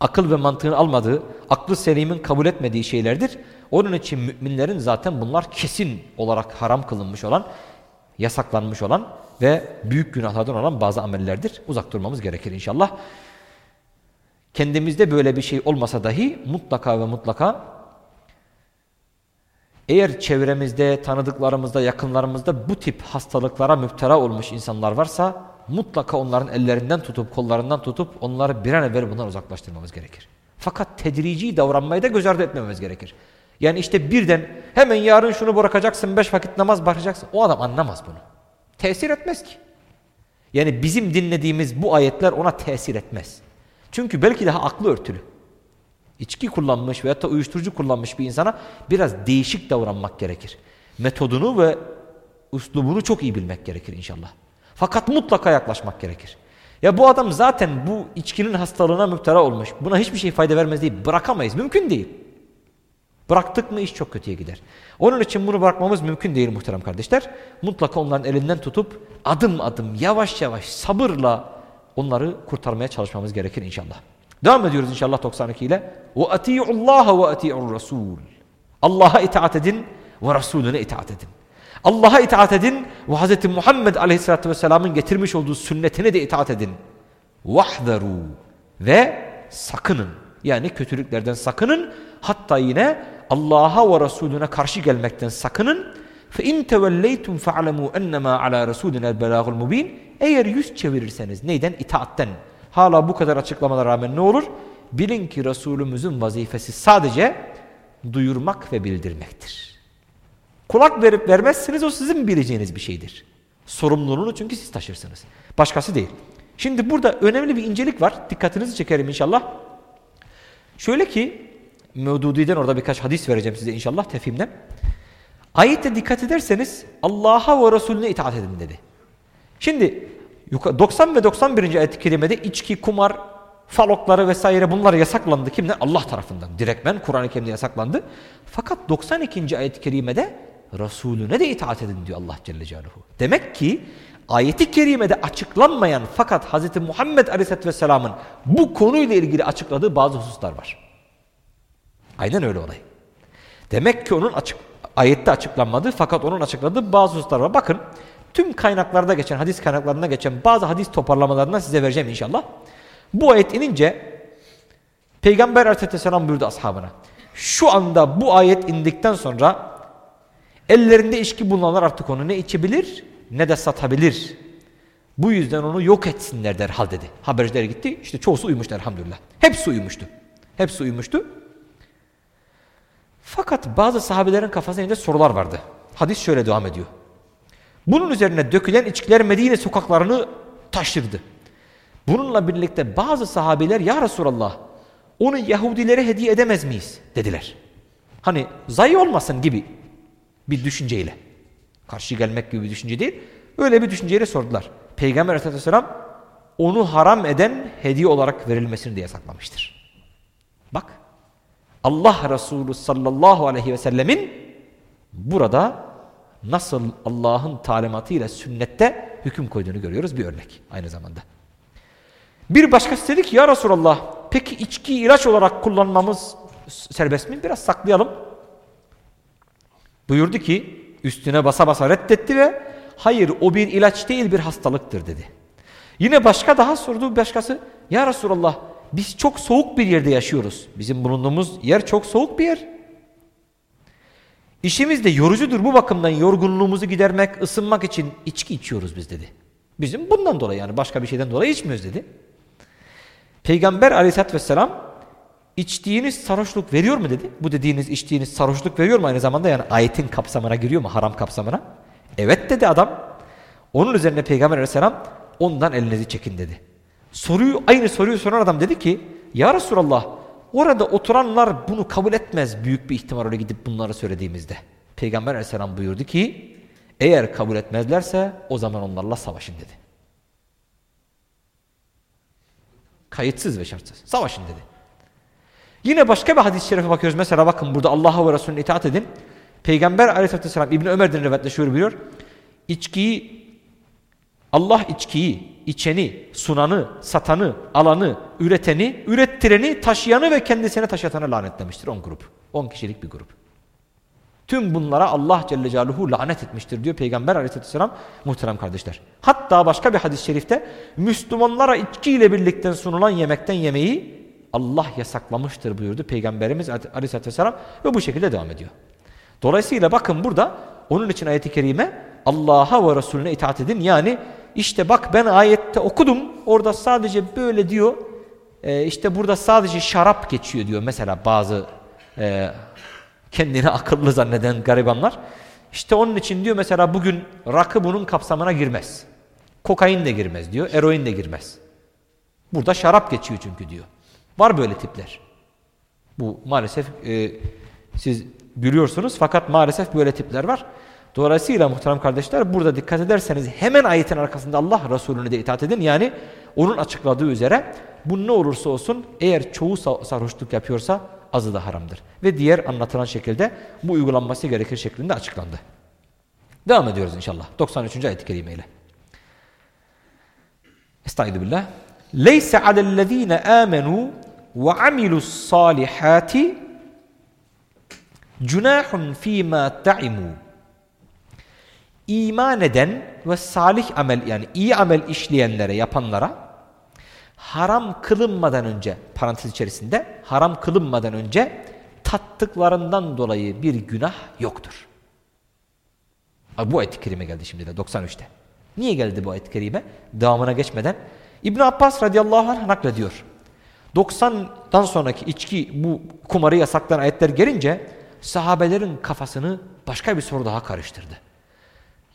akıl ve mantığın almadığı, aklı selimin kabul etmediği şeylerdir. Onun için müminlerin zaten bunlar kesin olarak haram kılınmış olan, yasaklanmış olan ve büyük günahlardan olan bazı amellerdir. Uzak durmamız gerekir inşallah. Kendimizde böyle bir şey olmasa dahi mutlaka ve mutlaka eğer çevremizde, tanıdıklarımızda, yakınlarımızda bu tip hastalıklara müptela olmuş insanlar varsa mutlaka onların ellerinden tutup, kollarından tutup onları bir an evvel bundan uzaklaştırmamız gerekir. Fakat tedrici davranmayı da göz ardı etmememiz gerekir. Yani işte birden hemen yarın şunu bırakacaksın, beş vakit namaz bırakacaksın. O adam anlamaz bunu. Tesir etmez ki. Yani bizim dinlediğimiz bu ayetler ona tesir etmez. Çünkü belki daha aklı örtülü. İçki kullanmış veyahut da uyuşturucu kullanmış bir insana biraz değişik davranmak gerekir. Metodunu ve üslubunu çok iyi bilmek gerekir inşallah. Fakat mutlaka yaklaşmak gerekir. Ya bu adam zaten bu içkinin hastalığına müptela olmuş. Buna hiçbir şey fayda vermez değil. Bırakamayız. Mümkün değil. Bıraktık mı iş çok kötüye gider. Onun için bunu bırakmamız mümkün değil muhterem kardeşler. Mutlaka onların elinden tutup adım adım yavaş yavaş sabırla Onları kurtarmaya çalışmamız gerekir inşallah. Devam ediyoruz inşallah 92 ile. Ve atiullaha ve atiur rasul. Allah'a itaat edin ve Resulüne itaat edin. Allah'a itaat edin ve Hz. Muhammed Aleyhisselatü Vesselam'ın getirmiş olduğu sünnetine de itaat edin. Vahderu ve sakının. Yani kötülüklerden sakının. Hatta yine Allah'a ve Resulüne karşı gelmekten sakının فَاِنْ تَوَلَّيْتُمْ فَعْلَمُوا اَنَّمَا عَلَى رَسُولِنَا الْبَلَاغُ الْمُب۪ينَ Eğer yüz çevirirseniz neyden? İtaatten. Hala bu kadar açıklamalara rağmen ne olur? Bilin ki Resulümüzün vazifesi sadece duyurmak ve bildirmektir. Kulak verip vermezsiniz o sizin bileceğiniz bir şeydir. Sorumluluğunu çünkü siz taşırsınız. Başkası değil. Şimdi burada önemli bir incelik var. Dikkatinizi çekerim inşallah. Şöyle ki Mevdudi'den orada birkaç hadis vereceğim size inşallah tefhimden. Ayette dikkat ederseniz Allah'a ve Resulüne itaat edin dedi. Şimdi 90 ve 91. ayet-i kerimede içki, kumar, falokları vesaire bunlar yasaklandı. Kimden? Allah tarafından. Direktmen Kur'an-ı Kerim'de yasaklandı. Fakat 92. ayet-i kerimede Resulüne de itaat edin diyor Allah Celle Celaluhu. Demek ki ayeti kerimede açıklanmayan fakat Hz. Muhammed Aleyhisselatü Vesselam'ın bu konuyla ilgili açıkladığı bazı hususlar var. Aynen öyle olay. Demek ki onun açık, Ayette açıklanmadı fakat onun açıkladığı bazı hususlar var. Bakın tüm kaynaklarda geçen, hadis kaynaklarında geçen bazı hadis toparlamalarından size vereceğim inşallah. Bu ayet inince Peygamber aleyhisselam buyurdu ashabına. Şu anda bu ayet indikten sonra ellerinde içki bulunanlar artık onu ne içebilir ne de satabilir. Bu yüzden onu yok etsinler derhal dedi. Haberciler gitti. İşte çoğusu uyumuştu elhamdülillah. Hepsi uyumuştu. Hepsi uyumuştu. Fakat bazı sahabelerin kafasında sorular vardı. Hadis şöyle devam ediyor. Bunun üzerine dökülen içkiler Medine sokaklarını taşırdı. Bununla birlikte bazı sahabeler ya Resulallah onu Yahudilere hediye edemez miyiz dediler. Hani zayi olmasın gibi bir düşünceyle. Karşı gelmek gibi bir düşünce değil. Öyle bir düşünceyle sordular. Peygamber aleyhisselam onu haram eden hediye olarak verilmesini de yasaklamıştır. Bak Allah Resulü sallallahu aleyhi ve sellemin burada nasıl Allah'ın talimatıyla sünnette hüküm koyduğunu görüyoruz bir örnek aynı zamanda. Bir başkası dedi ki ya Resulallah peki içki ilaç olarak kullanmamız serbest mi? Biraz saklayalım. Buyurdu ki üstüne basa basa reddetti ve hayır o bir ilaç değil bir hastalıktır dedi. Yine başka daha sordu başkası ya Resulallah biz çok soğuk bir yerde yaşıyoruz. Bizim bulunduğumuz yer çok soğuk bir yer. İşimiz de yorucudur bu bakımdan yorgunluğumuzu gidermek, ısınmak için içki içiyoruz biz dedi. Bizim bundan dolayı yani başka bir şeyden dolayı içmiyoruz dedi. Peygamber aleyhissalatü vesselam içtiğiniz sarhoşluk veriyor mu dedi. Bu dediğiniz içtiğiniz sarhoşluk veriyor mu aynı zamanda yani ayetin kapsamına giriyor mu haram kapsamına? Evet dedi adam. Onun üzerine Peygamber aleyhisselam ondan elinizi çekin dedi. Soruyu aynı soruyu soran adam dedi ki ya Resulallah orada oturanlar bunu kabul etmez büyük bir ihtimal oraya gidip bunları söylediğimizde. Peygamber aleyhisselam buyurdu ki eğer kabul etmezlerse o zaman onlarla savaşın dedi. Kayıtsız ve şartsız. Savaşın dedi. Yine başka bir hadis-i şerife bakıyoruz. Mesela bakın burada Allah'a ve Resulüne itaat edin. Peygamber aleyhissalatü vesselam İbni Ömer'den rivayetle şöyle buyuruyor. İçkiyi, Allah içkiyi, içeni, sunanı, satanı, alanı, üreteni, ürettireni, taşıyanı ve kendisine taşıtanı lanetlemiştir. 10 grup. 10 kişilik bir grup. Tüm bunlara Allah Celle Celaluhu lanet etmiştir diyor Peygamber aleyhisselam muhterem kardeşler. Hatta başka bir hadis-i şerifte Müslümanlara içkiyle birlikte sunulan yemekten yemeği Allah yasaklamıştır buyurdu Peygamberimiz aleyhisselatü vesselam ve bu şekilde devam ediyor. Dolayısıyla bakın burada onun için ayeti kerime Allah'a ve Resulüne itaat edin. Yani işte bak ben ayette okudum orada sadece böyle diyor e, işte burada sadece şarap geçiyor diyor mesela bazı e, kendini akıllı zanneden garibanlar. İşte onun için diyor mesela bugün rakı bunun kapsamına girmez. Kokain de girmez diyor, eroin de girmez. Burada şarap geçiyor çünkü diyor. Var böyle tipler. Bu maalesef e, siz gülüyorsunuz fakat maalesef böyle tipler var. Dolayısıyla muhterem kardeşler burada dikkat ederseniz hemen ayetin arkasında Allah Resulüne de itaat edin. Yani onun açıkladığı üzere bu ne olursa olsun eğer çoğu sarhoşluk yapıyorsa azı da haramdır. Ve diğer anlatılan şekilde bu uygulanması gerekir şeklinde açıklandı. Devam ediyoruz inşallah. 93. ayet-i kerime ile. Estaizu billah. Leyse alellezine amenu ve amilus salihati cunahun fîmâ ta'imu. İman eden ve salih amel yani iyi amel işleyenlere, yapanlara haram kılınmadan önce parantez içerisinde haram kılınmadan önce tattıklarından dolayı bir günah yoktur. Bu ayet-i kerime geldi şimdi de 93'te. Niye geldi bu ayet-i kerime? Devamına geçmeden İbn Abbas radıyallahu anh naklediyor. 90'dan sonraki içki bu kumarı yasaklayan ayetler gelince sahabelerin kafasını başka bir soru daha karıştırdı.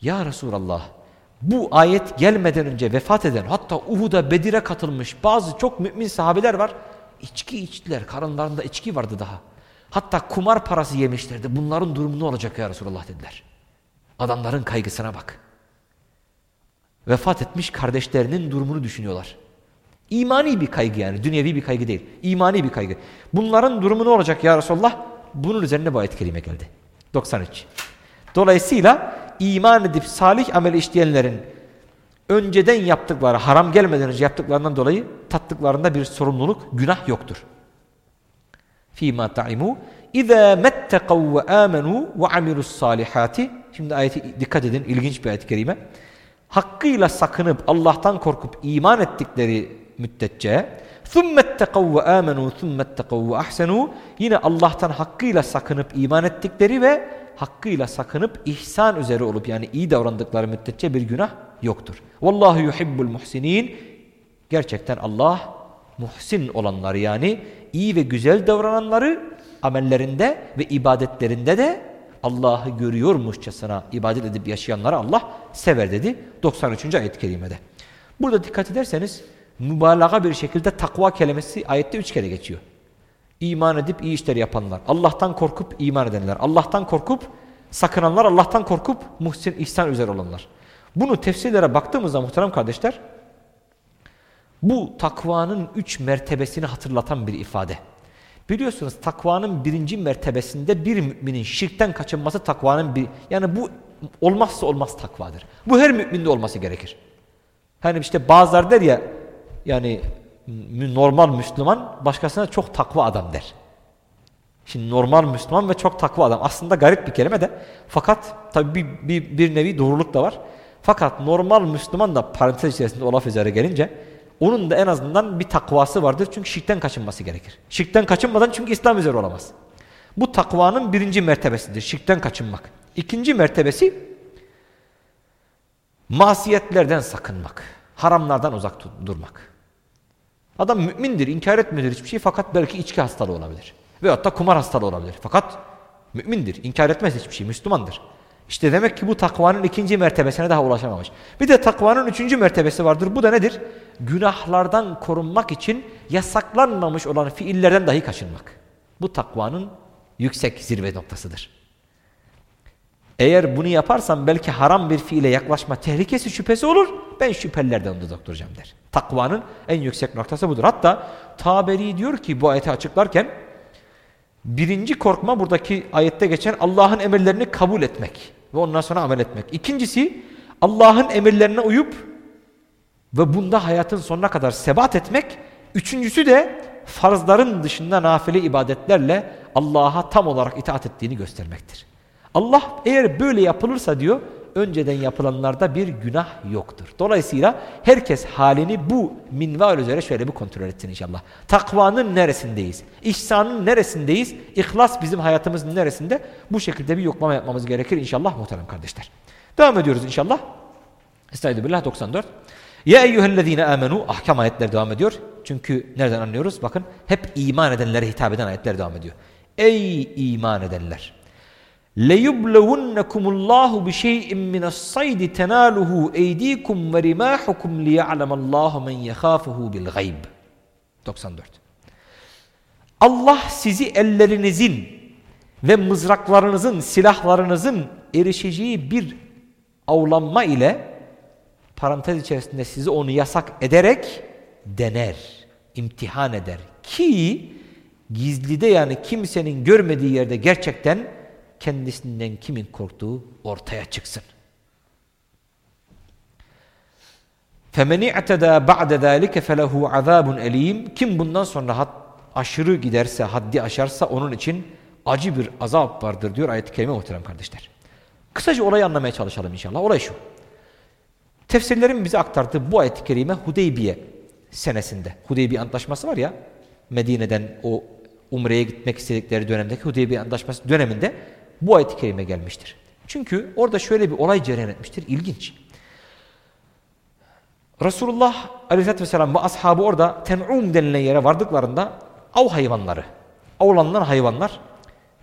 Ya Resulallah bu ayet gelmeden önce vefat eden hatta Uhud'a Bedir'e katılmış bazı çok mümin sahabeler var. İçki içtiler. Karınlarında içki vardı daha. Hatta kumar parası yemişlerdi. Bunların durumu ne olacak ya Resulallah dediler. Adamların kaygısına bak. Vefat etmiş kardeşlerinin durumunu düşünüyorlar. İmani bir kaygı yani. Dünyevi bir kaygı değil. İmani bir kaygı. Bunların durumu ne olacak ya Resulallah? Bunun üzerine bu ayet kelime geldi. 93. Dolayısıyla iman edip salih amel işleyenlerin önceden yaptıkları, haram gelmeden önce yaptıklarından dolayı tattıklarında bir sorumluluk, günah yoktur. Fîmâ ta'imu اِذَا مَتَّقَوْا وَآمَنُوا وَعَمِلُوا الصَّالِحَاتِ Şimdi ayeti dikkat edin ilginç bir ayet-i kerime. Hakkıyla sakınıp Allah'tan korkup iman ettikleri müddetçe ثُمَّ اتَّقَوْا وَآمَنُوا ثُمَّ اتَّقَوْا وَأَحْسَنُوا Yine Allah'tan hakkıyla sakınıp iman ettikleri ve hakkıyla sakınıp ihsan üzere olup yani iyi davrandıkları müddetçe bir günah yoktur. Vallahu yuhibbul muhsinin. Gerçekten Allah muhsin olanları yani iyi ve güzel davrananları amellerinde ve ibadetlerinde de Allah'ı görüyormuşçasına ibadet edip yaşayanları Allah sever dedi 93. ayet-i kerimede. Burada dikkat ederseniz mübalağa bir şekilde takva kelimesi ayette üç kere geçiyor. İman edip iyi işler yapanlar, Allah'tan korkup iman edenler, Allah'tan korkup sakınanlar, Allah'tan korkup muhsin ihsan üzere olanlar. Bunu tefsirlere baktığımızda muhterem kardeşler bu takvanın üç mertebesini hatırlatan bir ifade. Biliyorsunuz takvanın birinci mertebesinde bir müminin şirkten kaçınması takvanın bir... Yani bu olmazsa olmaz takvadır. Bu her müminde olması gerekir. Hani işte bazılar der ya yani normal Müslüman başkasına çok takva adam der. Şimdi normal Müslüman ve çok takva adam. Aslında garip bir kelime de. Fakat tabi bir, bir, bir nevi doğruluk da var. Fakat normal Müslüman da parantez içerisinde o laf üzere gelince onun da en azından bir takvası vardır. Çünkü şirkten kaçınması gerekir. Şirkten kaçınmadan çünkü İslam üzere olamaz. Bu takvanın birinci mertebesidir. Şirkten kaçınmak. İkinci mertebesi masiyetlerden sakınmak. Haramlardan uzak durmak. Adam mümindir, inkar etmiyordur hiçbir şey fakat belki içki hastalığı olabilir. Veyahut da kumar hastalığı olabilir. Fakat mümindir, inkar etmez hiçbir şey, Müslümandır. İşte demek ki bu takvanın ikinci mertebesine daha ulaşamamış. Bir de takvanın üçüncü mertebesi vardır. Bu da nedir? Günahlardan korunmak için yasaklanmamış olan fiillerden dahi kaçınmak. Bu takvanın yüksek zirve noktasıdır. Eğer bunu yaparsam belki haram bir fiile yaklaşma tehlikesi şüphesi olur. Ben şüphelilerden de doktorcam der. Takvanın en yüksek noktası budur. Hatta Taberi diyor ki bu ayeti açıklarken birinci korkma buradaki ayette geçen Allah'ın emirlerini kabul etmek ve ondan sonra amel etmek. İkincisi Allah'ın emirlerine uyup ve bunda hayatın sonuna kadar sebat etmek. Üçüncüsü de farzların dışında nafile ibadetlerle Allah'a tam olarak itaat ettiğini göstermektir. Allah eğer böyle yapılırsa diyor önceden yapılanlarda bir günah yoktur. Dolayısıyla herkes halini bu minval üzere şöyle bir kontrol etsin inşallah. Takvanın neresindeyiz? İhsanın neresindeyiz? İhlas bizim hayatımızın neresinde? Bu şekilde bir yoklama yapmamız gerekir inşallah muhterem kardeşler. Devam ediyoruz inşallah. Estaizu billah 94. Ya eyyühellezine amenu ahkam ayetler devam ediyor. Çünkü nereden anlıyoruz? Bakın hep iman edenlere hitap eden ayetler devam ediyor. Ey iman edenler! لَيُبْلَوُنَّكُمُ اللّٰهُ بِشَيْءٍ مِّنَ الصَّيْدِ تَنَالُهُ اَيْد۪يكُمْ وَرِمَاحُكُمْ لِيَعْلَمَ اللّٰهُ مَنْ يَخَافُهُ بِالْغَيْبِ 94 Allah sizi ellerinizin ve mızraklarınızın, silahlarınızın erişeceği bir avlanma ile parantez içerisinde sizi onu yasak ederek dener, imtihan eder. Ki gizlide yani kimsenin görmediği yerde gerçekten kendisinden kimin korktuğu ortaya çıksın. فَمَنِ اَعْتَدَى بَعْدَ ذَٰلِكَ فَلَهُ عَذَابٌ اَل۪يمٌ Kim bundan sonra had, aşırı giderse, haddi aşarsa onun için acı bir azap vardır diyor ayet-i kerime muhterem kardeşler. Kısaca olayı anlamaya çalışalım inşallah. Olay şu. Tefsirlerin bize aktardığı bu ayet-i kerime Hudeybiye senesinde. Hudeybiye antlaşması var ya Medine'den o Umre'ye gitmek istedikleri dönemdeki Hudeybiye antlaşması döneminde bu ayet-i kerime gelmiştir. Çünkü orada şöyle bir olay cereyan etmiştir. İlginç. Resulullah aleyhissalatü vesselam ve ashabı orada ten'um denilen yere vardıklarında av hayvanları, avlanılan hayvanlar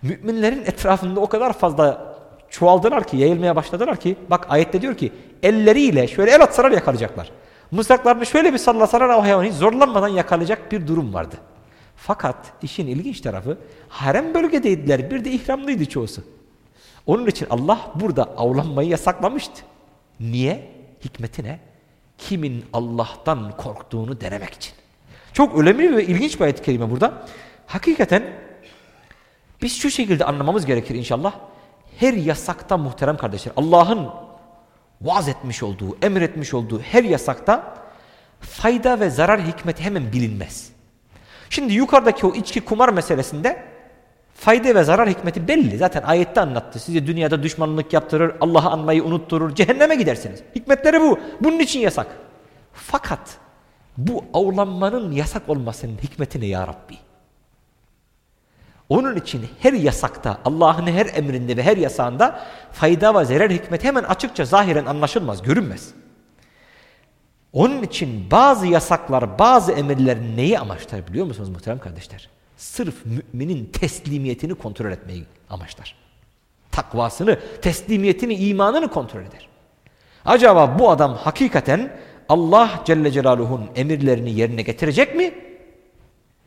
müminlerin etrafında o kadar fazla çoğaldılar ki, yayılmaya başladılar ki bak ayette diyor ki elleriyle şöyle el atsalar yakalayacaklar. Mızraklarını şöyle bir sallasalar o hayvanı zorlanmadan yakalayacak bir durum vardı. Fakat işin ilginç tarafı harem bölgedeydiler. Bir de ihramlıydı çoğusu. Onun için Allah burada avlanmayı yasaklamıştı. Niye? Hikmeti ne? Kimin Allah'tan korktuğunu denemek için. Çok önemli ve ilginç bir ayet-i kerime burada. Hakikaten biz şu şekilde anlamamız gerekir inşallah. Her yasakta muhterem kardeşler Allah'ın vaaz etmiş olduğu, emretmiş olduğu her yasakta fayda ve zarar hikmeti hemen bilinmez. Şimdi yukarıdaki o içki kumar meselesinde Fayda ve zarar hikmeti belli. Zaten ayette anlattı. Size dünyada düşmanlık yaptırır, Allah'ı anmayı unutturur, cehenneme gidersiniz. Hikmetleri bu. Bunun için yasak. Fakat bu avlanmanın yasak olmasının hikmeti ne ya Rabbi? Onun için her yasakta, Allah'ın her emrinde ve her yasağında fayda ve zarar hikmeti hemen açıkça zahiren anlaşılmaz, görünmez. Onun için bazı yasaklar, bazı emirler neyi amaçlar biliyor musunuz muhterem kardeşler? Sırf müminin teslimiyetini kontrol etmeyi amaçlar. Takvasını, teslimiyetini, imanını kontrol eder. Acaba bu adam hakikaten Allah Celle Celaluhu'nun emirlerini yerine getirecek mi?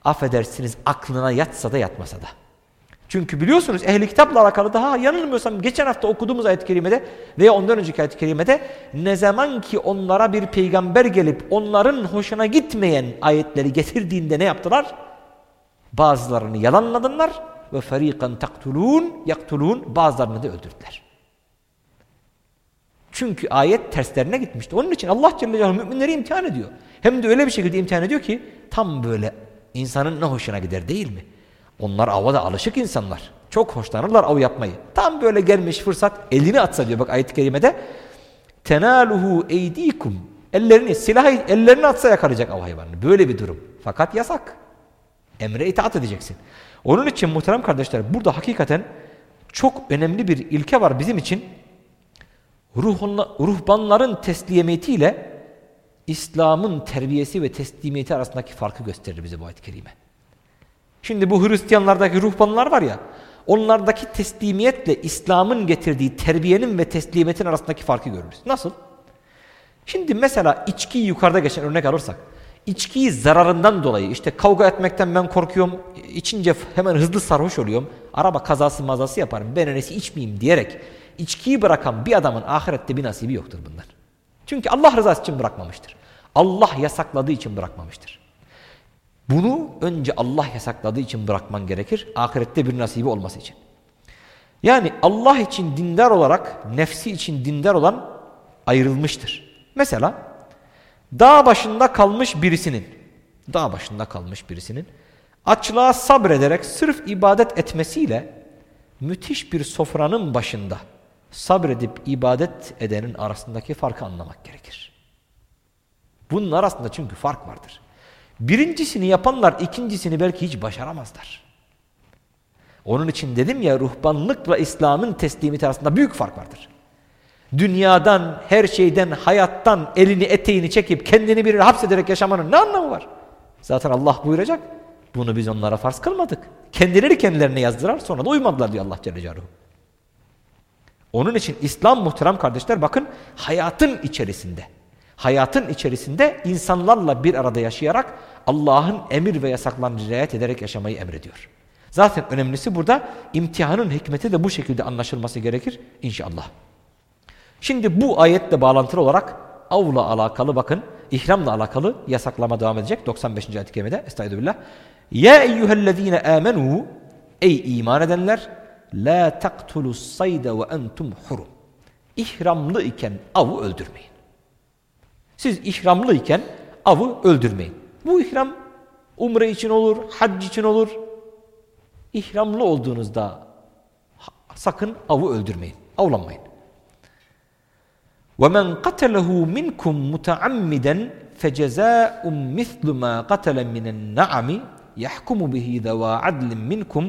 Affedersiniz aklına yatsa da yatmasa da. Çünkü biliyorsunuz ehli kitapla alakalı daha yanılmıyorsam geçen hafta okuduğumuz ayet-i kerimede veya ondan önceki ayet-i kerimede ne zaman ki onlara bir peygamber gelip onların hoşuna gitmeyen ayetleri getirdiğinde ne yaptılar? Bazılarını yalanladılar ve fariqan taktulun yaktulun bazılarını da öldürdüler. Çünkü ayet terslerine gitmişti. Onun için Allah Celle Celaluhu müminleri imtihan ediyor. Hem de öyle bir şekilde imtihan ediyor ki tam böyle insanın ne hoşuna gider değil mi? Onlar ava da alışık insanlar. Çok hoşlanırlar av yapmayı. Tam böyle gelmiş fırsat elini atsa diyor bak ayet-i kerimede. Tenaluhu eydikum. Ellerini, silahı ellerini atsa yakalayacak av hayvanını. Böyle bir durum. Fakat yasak. Emre itaat edeceksin. Onun için muhterem kardeşler burada hakikaten çok önemli bir ilke var bizim için. Ruhunla, ruhbanların teslimiyetiyle İslam'ın terbiyesi ve teslimiyeti arasındaki farkı gösterir bize bu ayet-i kerime. Şimdi bu Hristiyanlardaki ruhbanlar var ya, onlardaki teslimiyetle İslam'ın getirdiği terbiyenin ve teslimiyetin arasındaki farkı görürüz. Nasıl? Şimdi mesela içkiyi yukarıda geçen örnek alırsak, içkiyi zararından dolayı işte kavga etmekten ben korkuyorum, içince hemen hızlı sarhoş oluyorum, araba kazası mazası yaparım, ben en içmeyeyim diyerek içkiyi bırakan bir adamın ahirette bir nasibi yoktur bunlar. Çünkü Allah rızası için bırakmamıştır. Allah yasakladığı için bırakmamıştır. Bunu önce Allah yasakladığı için bırakman gerekir. Ahirette bir nasibi olması için. Yani Allah için dindar olarak nefsi için dindar olan ayrılmıştır. Mesela dağ başında kalmış birisinin dağ başında kalmış birisinin açlığa sabrederek sırf ibadet etmesiyle müthiş bir sofranın başında sabredip ibadet edenin arasındaki farkı anlamak gerekir. Bunun arasında çünkü fark vardır. Birincisini yapanlar ikincisini belki hiç başaramazlar. Onun için dedim ya ruhbanlıkla İslam'ın teslimiyeti arasında büyük fark vardır. Dünyadan, her şeyden, hayattan elini eteğini çekip kendini birine hapsederek yaşamanın ne anlamı var? Zaten Allah buyuracak. Bunu biz onlara farz kılmadık. Kendileri kendilerine yazdırar sonra da uymadılar diyor Allah Celle Celaluhu. Onun için İslam muhterem kardeşler bakın hayatın içerisinde. Hayatın içerisinde insanlarla bir arada yaşayarak Allah'ın emir ve yasaklarını riayet ederek yaşamayı emrediyor. Zaten önemlisi burada imtihanın hikmeti de bu şekilde anlaşılması gerekir inşallah. Şimdi bu ayetle bağlantılı olarak avla alakalı bakın ihramla alakalı yasaklama devam edecek 95. ayet-i kerimede estağfirullah. Ya eyyühellezine amenu ey iman edenler la taktulus sayda ve entum hurum. İhramlı iken avı öldürmeyin. Siz ihramlı iken avı öldürmeyin. Bu ihram umre için olur, hac için olur. İhramlı olduğunuzda sakın avı öldürmeyin, avlanmayın. وَمَنْ قَتَلَهُ مِنْكُمْ مُتَعَمِّدًا فَجَزَاءٌ مِثْلُ مَا قَتَلَ مِنَ النَّعَمِ يَحْكُمُ بِهِ ذَوَا عَدْلٍ مِنْكُمْ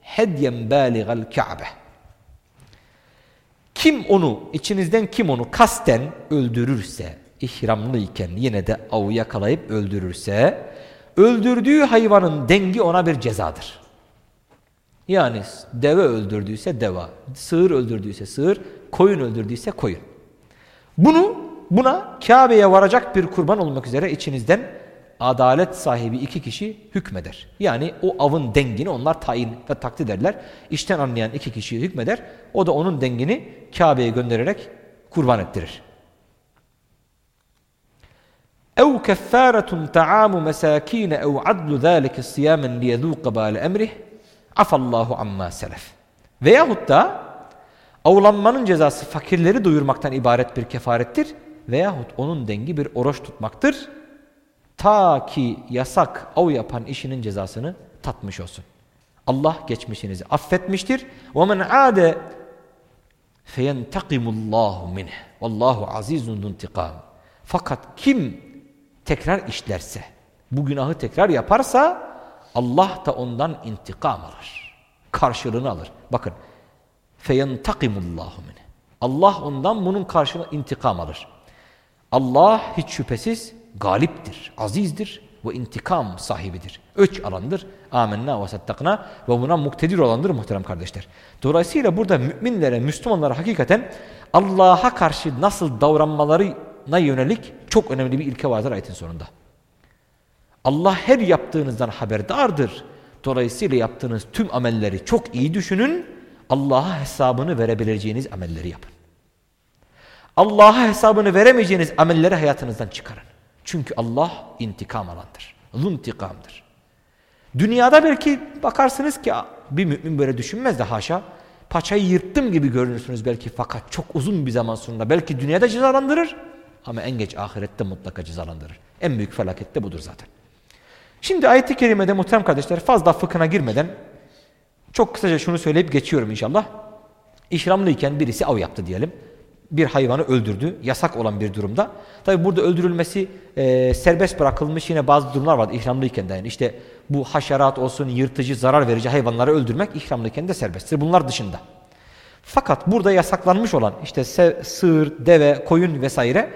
hedyen baligal Kabe. Kim onu, içinizden kim onu kasten öldürürse, ihramlıyken yine de avı yakalayıp öldürürse, öldürdüğü hayvanın dengi ona bir cezadır. Yani deve öldürdüyse deva, sığır öldürdüyse sığır, koyun öldürdüyse koyun. Bunu buna Kabe'ye varacak bir kurban olmak üzere içinizden adalet sahibi iki kişi hükmeder. Yani o avın dengini onlar tayin ve takdir ederler. İşten anlayan iki kişi hükmeder. O da onun dengini Kabe'ye göndererek kurban ettirir. اَوْ كَفَّارَةٌ تَعَامُ مَسَاك۪ينَ اَوْ عَدْلُ ذَٰلِكَ صِيَامًا لِيَذُوقَ بَالَ اَمْرِهِ عَفَ اللّٰهُ عَمَّا سَلَفٍ Veyahut da avlanmanın cezası fakirleri doyurmaktan ibaret bir kefarettir veyahut onun dengi bir oruç tutmaktır. Ta ki yasak av yapan işinin cezasını tatmış olsun. Allah geçmişinizi affetmiştir. وَمَنْ عَادَ فَيَنْتَقِمُ اللّٰهُ مِنْهِ وَاللّٰهُ عَز۪يزٌ intikam. Fakat kim tekrar işlerse, bu günahı tekrar yaparsa Allah da ondan intikam alır. Karşılığını alır. Bakın. فَيَنْتَقِمُ اللّٰهُ مِنْهِ Allah ondan bunun karşılığını intikam alır. Allah hiç şüphesiz galiptir, azizdir ve intikam sahibidir. Öç alandır. Amenna ve sattakna ve buna muktedir olandır muhterem kardeşler. Dolayısıyla burada müminlere, Müslümanlara hakikaten Allah'a karşı nasıl davranmalarına yönelik çok önemli bir ilke vardır ayetin sonunda. Allah her yaptığınızdan haberdardır. Dolayısıyla yaptığınız tüm amelleri çok iyi düşünün. Allah'a hesabını verebileceğiniz amelleri yapın. Allah'a hesabını veremeyeceğiniz amelleri hayatınızdan çıkarın. Çünkü Allah intikam alandır. Zuntikamdır. Dünyada belki bakarsınız ki bir mümin böyle düşünmez de haşa. Paçayı yırttım gibi görünürsünüz belki fakat çok uzun bir zaman sonra belki dünyada cezalandırır ama en geç ahirette mutlaka cezalandırır. En büyük felaket de budur zaten. Şimdi ayet-i kerimede muhterem kardeşler fazla fıkhına girmeden çok kısaca şunu söyleyip geçiyorum inşallah. İşramlıyken birisi av yaptı diyelim bir hayvanı öldürdü. Yasak olan bir durumda. Tabi burada öldürülmesi e, serbest bırakılmış yine bazı durumlar vardı ihramlıyken de. Yani işte bu haşerat olsun, yırtıcı, zarar verici hayvanları öldürmek ihramlıyken de serbesttir. Bunlar dışında. Fakat burada yasaklanmış olan işte sığır, deve, koyun vesaire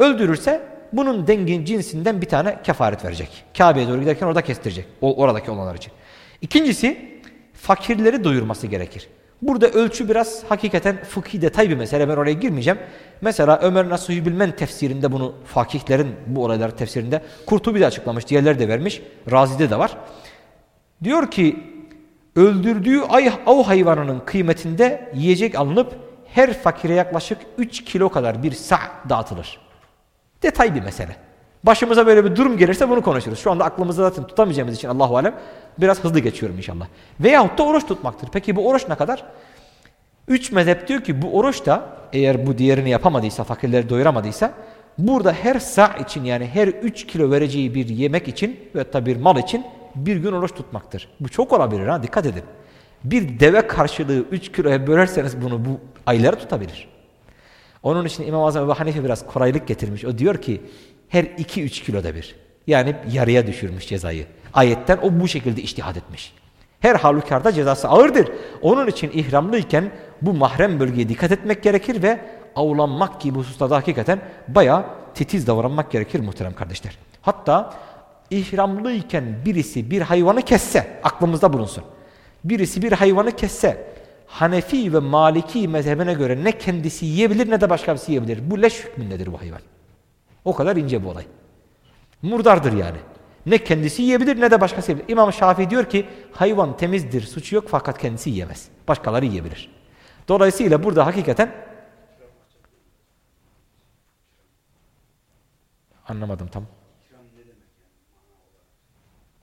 öldürürse bunun dengin cinsinden bir tane kefaret verecek. Kabe'ye doğru giderken orada kestirecek. O, oradaki olanlar için. İkincisi fakirleri doyurması gerekir. Burada ölçü biraz hakikaten fıkhi detay bir mesele. Ben oraya girmeyeceğim. Mesela Ömer Nasuhi Bilmen tefsirinde bunu fakihlerin bu olayları tefsirinde Kurtubi de açıklamış. Diğerleri de vermiş. Razi'de de var. Diyor ki öldürdüğü ay, av hayvanının kıymetinde yiyecek alınıp her fakire yaklaşık 3 kilo kadar bir sa' dağıtılır. Detay bir mesele. Başımıza böyle bir durum gelirse bunu konuşuruz. Şu anda aklımızda zaten tutamayacağımız için Allahu alem biraz hızlı geçiyorum inşallah. Veyahut da oruç tutmaktır. Peki bu oruç ne kadar? Üç mezhep diyor ki bu oruç da eğer bu diğerini yapamadıysa, fakirleri doyuramadıysa burada her sa için yani her üç kilo vereceği bir yemek için ve da bir mal için bir gün oruç tutmaktır. Bu çok olabilir ha dikkat edin. Bir deve karşılığı 3 kiloya bölerseniz bunu bu ayları tutabilir. Onun için İmam Azam Ebu Hanife biraz koraylık getirmiş. O diyor ki her 2-3 kiloda bir. Yani yarıya düşürmüş cezayı. Ayetten o bu şekilde iştihad etmiş. Her halükarda cezası ağırdır. Onun için ihramlıyken bu mahrem bölgeye dikkat etmek gerekir ve avlanmak gibi hususlarda hakikaten baya titiz davranmak gerekir muhterem kardeşler. Hatta ihramlıyken birisi bir hayvanı kesse aklımızda bulunsun. Birisi bir hayvanı kesse Hanefi ve Maliki mezhebine göre ne kendisi yiyebilir ne de başkası yiyebilir. Bu leş hükmündedir bu hayvan. O kadar ince bu olay. Murdardır yani. Ne kendisi yiyebilir ne de başkası yiyebilir. İmam Şafii diyor ki hayvan temizdir, suçu yok fakat kendisi yiyemez. Başkaları yiyebilir. Dolayısıyla burada hakikaten anlamadım tam.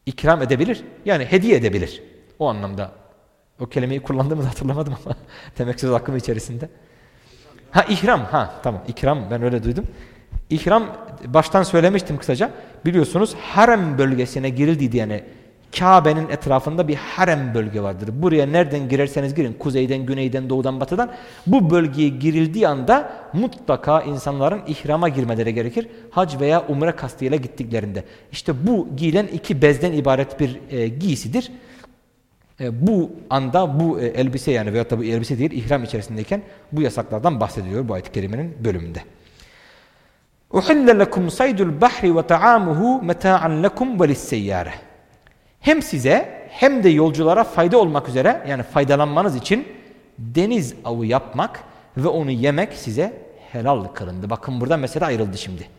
İkram edebilir. Yani hediye edebilir. O anlamda. O kelimeyi kullandığımızı hatırlamadım ama demek söz hakkım içerisinde. Ha ihram. Ha tamam ikram ben öyle duydum. İhram baştan söylemiştim kısaca. Biliyorsunuz harem bölgesine girildi yani Kabe'nin etrafında bir harem bölge vardır. Buraya nereden girerseniz girin kuzeyden, güneyden, doğudan, batıdan bu bölgeye girildiği anda mutlaka insanların ihrama girmeleri gerekir. Hac veya umre kastıyla gittiklerinde. İşte bu giyilen iki bezden ibaret bir e, giysidir. E, bu anda bu e, elbise yani veyahut da bu elbise değil ihram içerisindeyken bu yasaklardan bahsediyor bu ayet-i kerimenin bölümünde. Saydul bahri ve ta'amuhu meta'an lekum ve lisseyyare. Hem size hem de yolculara fayda olmak üzere yani faydalanmanız için deniz avı yapmak ve onu yemek size helal kılındı. Bakın burada mesela ayrıldı şimdi.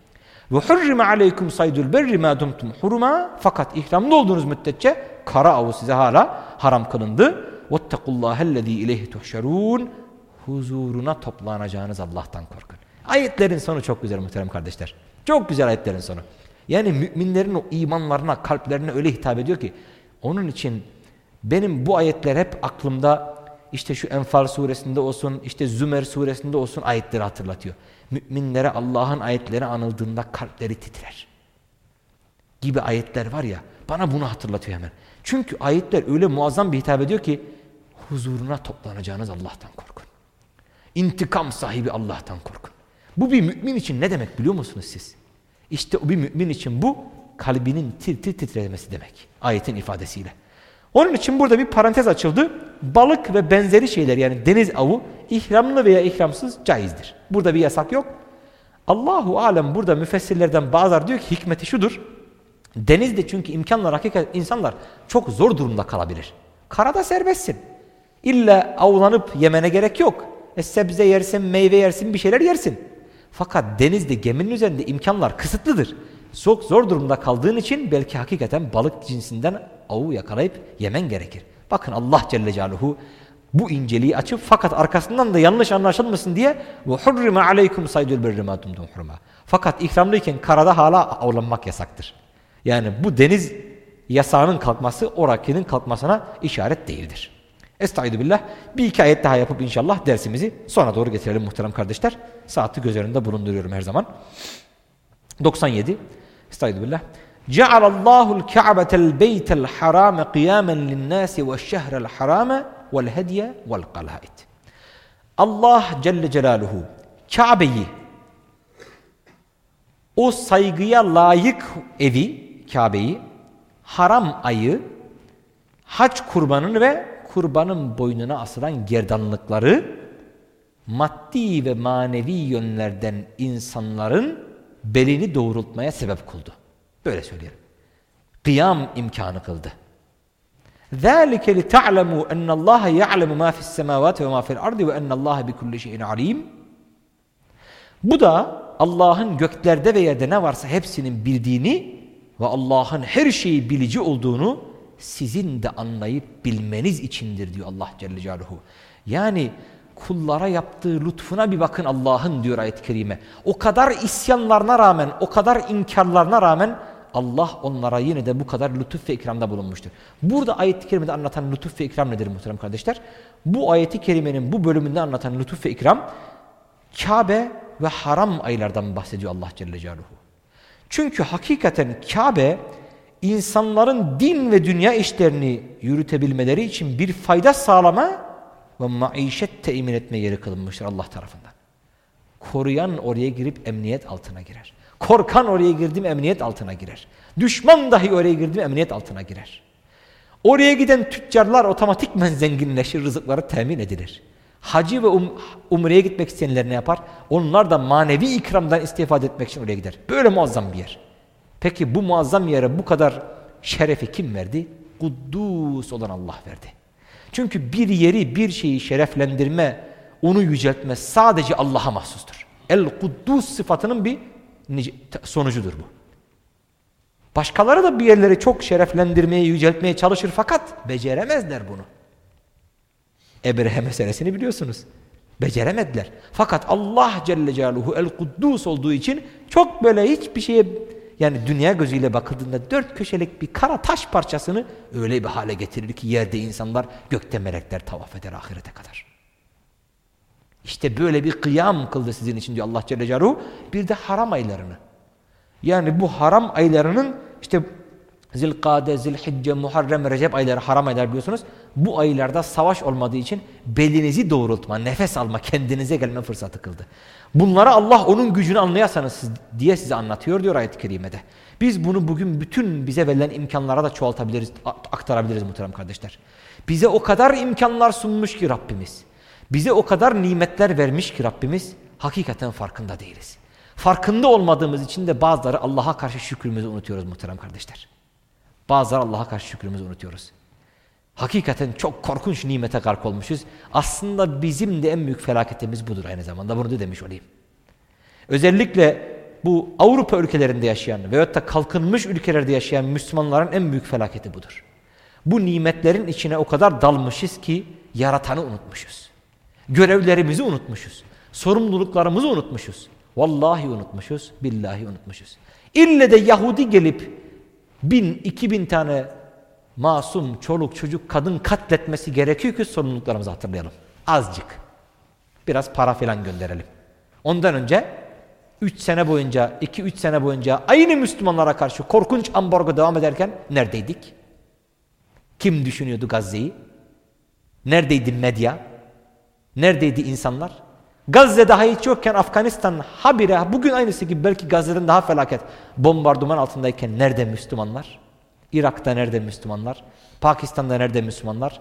Hurrime aleykum saydul berri ma dumtum huruma fakat ihramlı olduğunuz müddetçe kara avı size hala haram kılındı. Vettekullahellezî ileyhi tuhşerûn huzuruna toplanacağınız Allah'tan korkun. Ayetlerin sonu çok güzel muhterem kardeşler. Çok güzel ayetlerin sonu. Yani müminlerin o imanlarına, kalplerine öyle hitap ediyor ki onun için benim bu ayetler hep aklımda işte şu Enfal suresinde olsun, işte Zümer suresinde olsun ayetleri hatırlatıyor. Müminlere Allah'ın ayetleri anıldığında kalpleri titrer. gibi ayetler var ya bana bunu hatırlatıyor hemen. Çünkü ayetler öyle muazzam bir hitap ediyor ki huzuruna toplanacağınız Allah'tan korkun. İntikam sahibi Allah'tan korkun. Bu bir mümin için ne demek biliyor musunuz siz? İşte o bir mümin için bu kalbinin tir tir titremesi demek. Ayetin ifadesiyle. Onun için burada bir parantez açıldı. Balık ve benzeri şeyler yani deniz avı ihramlı veya ihramsız caizdir. Burada bir yasak yok. Allahu alem burada müfessirlerden bazıları diyor ki hikmeti şudur. Denizde çünkü imkanlar hakikat insanlar çok zor durumda kalabilir. Karada serbestsin. İlla avlanıp yemene gerek yok. E sebze yersin, meyve yersin, bir şeyler yersin. Fakat denizde geminin üzerinde imkanlar kısıtlıdır. Çok zor durumda kaldığın için belki hakikaten balık cinsinden avu yakalayıp yemen gerekir. Bakın Allah Celle Celaluhu bu inceliği açıp fakat arkasından da yanlış anlaşılmasın diye ve hurrime aleykum saydul berri ma hurma. Fakat ikramlıyken karada hala avlanmak yasaktır. Yani bu deniz yasağının kalkması o rakinin kalkmasına işaret değildir. Estaizu billah. Bir iki ayet daha yapıp inşallah dersimizi sona doğru getirelim muhterem kardeşler. Saati göz önünde bulunduruyorum her zaman. 97. Estaizu billah. جعل الله الكعبة البيت الحرام قياما للناس والشهر الحرام والهدي والقلائد Allah Celle Celaluhu Kabe'yi o saygıya layık evi Kabe'yi haram ayı hac kurbanını ve kurbanın boynuna asılan gerdanlıkları maddi ve manevi yönlerden insanların belini doğrultmaya sebep kıldı. Böyle söyleyelim. Kıyam imkanı kıldı. ذَٰلِكَ لِتَعْلَمُوا اَنَّ اللّٰهَ يَعْلَمُ مَا فِي السَّمَاوَاتِ وَمَا فِي الْأَرْضِ وَاَنَّ اللّٰهَ بِكُلِّ شَيْءٍ عَلِيمٍ Bu da Allah'ın göklerde ve yerde ne varsa hepsinin bildiğini ve Allah'ın her şeyi bilici olduğunu sizin de anlayıp bilmeniz içindir diyor Allah Celle Celaluhu. Yani kullara yaptığı lütfuna bir bakın Allah'ın diyor ayet-i kerime. O kadar isyanlarına rağmen, o kadar inkarlarına rağmen Allah onlara yine de bu kadar lütuf ve ikramda bulunmuştur. Burada ayet-i kerimede anlatan lütuf ve ikram nedir muhterem kardeşler? Bu ayet-i kerimenin bu bölümünde anlatan lütuf ve ikram Kabe ve haram aylardan bahsediyor Allah Celle Celaluhu. Çünkü hakikaten Kabe insanların din ve dünya işlerini yürütebilmeleri için bir fayda sağlama ve maişet temin etme yeri kılınmıştır Allah tarafından. Koruyan oraya girip emniyet altına girer. Korkan oraya girdim emniyet altına girer. Düşman dahi oraya girdim emniyet altına girer. Oraya giden tüccarlar otomatikmen zenginleşir, rızıkları temin edilir. Hacı ve um, umreye gitmek isteyenler ne yapar? Onlar da manevi ikramdan istifade etmek için oraya gider. Böyle muazzam bir yer. Peki bu muazzam yere bu kadar şerefi kim verdi? Kuddus olan Allah verdi. Çünkü bir yeri, bir şeyi şereflendirme, onu yüceltme sadece Allah'a mahsustur. El-Kuddus sıfatının bir sonucudur bu. Başkaları da bir yerleri çok şereflendirmeye, yüceltmeye çalışır fakat beceremezler bunu. Ebrehe meselesini biliyorsunuz. Beceremediler. Fakat Allah Celle Celaluhu el-Kuddus olduğu için çok böyle hiçbir şeye yani dünya gözüyle bakıldığında dört köşelik bir kara taş parçasını öyle bir hale getirir ki yerde insanlar gökte melekler tavaf eder ahirete kadar. İşte böyle bir kıyam kıldı sizin için diyor Allah Celle Celaluhu. Bir de haram aylarını. Yani bu haram aylarının işte Zilkade, Zilhicce, Muharrem, Recep ayları haram aylar biliyorsunuz. Bu aylarda savaş olmadığı için belinizi doğrultma, nefes alma, kendinize gelme fırsatı kıldı. Bunları Allah onun gücünü anlayasanız diye size anlatıyor diyor ayet-i kerimede. Biz bunu bugün bütün bize verilen imkanlara da çoğaltabiliriz, aktarabiliriz muhterem kardeşler. Bize o kadar imkanlar sunmuş ki Rabbimiz. Bize o kadar nimetler vermiş ki Rabbimiz hakikaten farkında değiliz. Farkında olmadığımız için de bazıları Allah'a karşı şükrümüzü unutuyoruz muhterem kardeşler. Bazıları Allah'a karşı şükrümüzü unutuyoruz. Hakikaten çok korkunç nimete gark olmuşuz. Aslında bizim de en büyük felaketimiz budur aynı zamanda. Bunu da demiş olayım. Özellikle bu Avrupa ülkelerinde yaşayan veyahut da kalkınmış ülkelerde yaşayan Müslümanların en büyük felaketi budur. Bu nimetlerin içine o kadar dalmışız ki yaratanı unutmuşuz. Görevlerimizi unutmuşuz. Sorumluluklarımızı unutmuşuz. Vallahi unutmuşuz, billahi unutmuşuz. İlle de Yahudi gelip bin, iki bin tane masum, çoluk, çocuk, kadın katletmesi gerekiyor ki sorumluluklarımızı hatırlayalım. Azıcık. Biraz para filan gönderelim. Ondan önce 3 sene boyunca, 2-3 sene boyunca aynı Müslümanlara karşı korkunç ambargo devam ederken neredeydik? Kim düşünüyordu Gazze'yi? Neredeydi medya? Neredeydi insanlar? Gazze daha hiç yokken Afganistan habire bugün aynısı gibi belki Gazze'den daha felaket bombardıman altındayken nerede Müslümanlar? Irak'ta nerede Müslümanlar? Pakistan'da nerede Müslümanlar?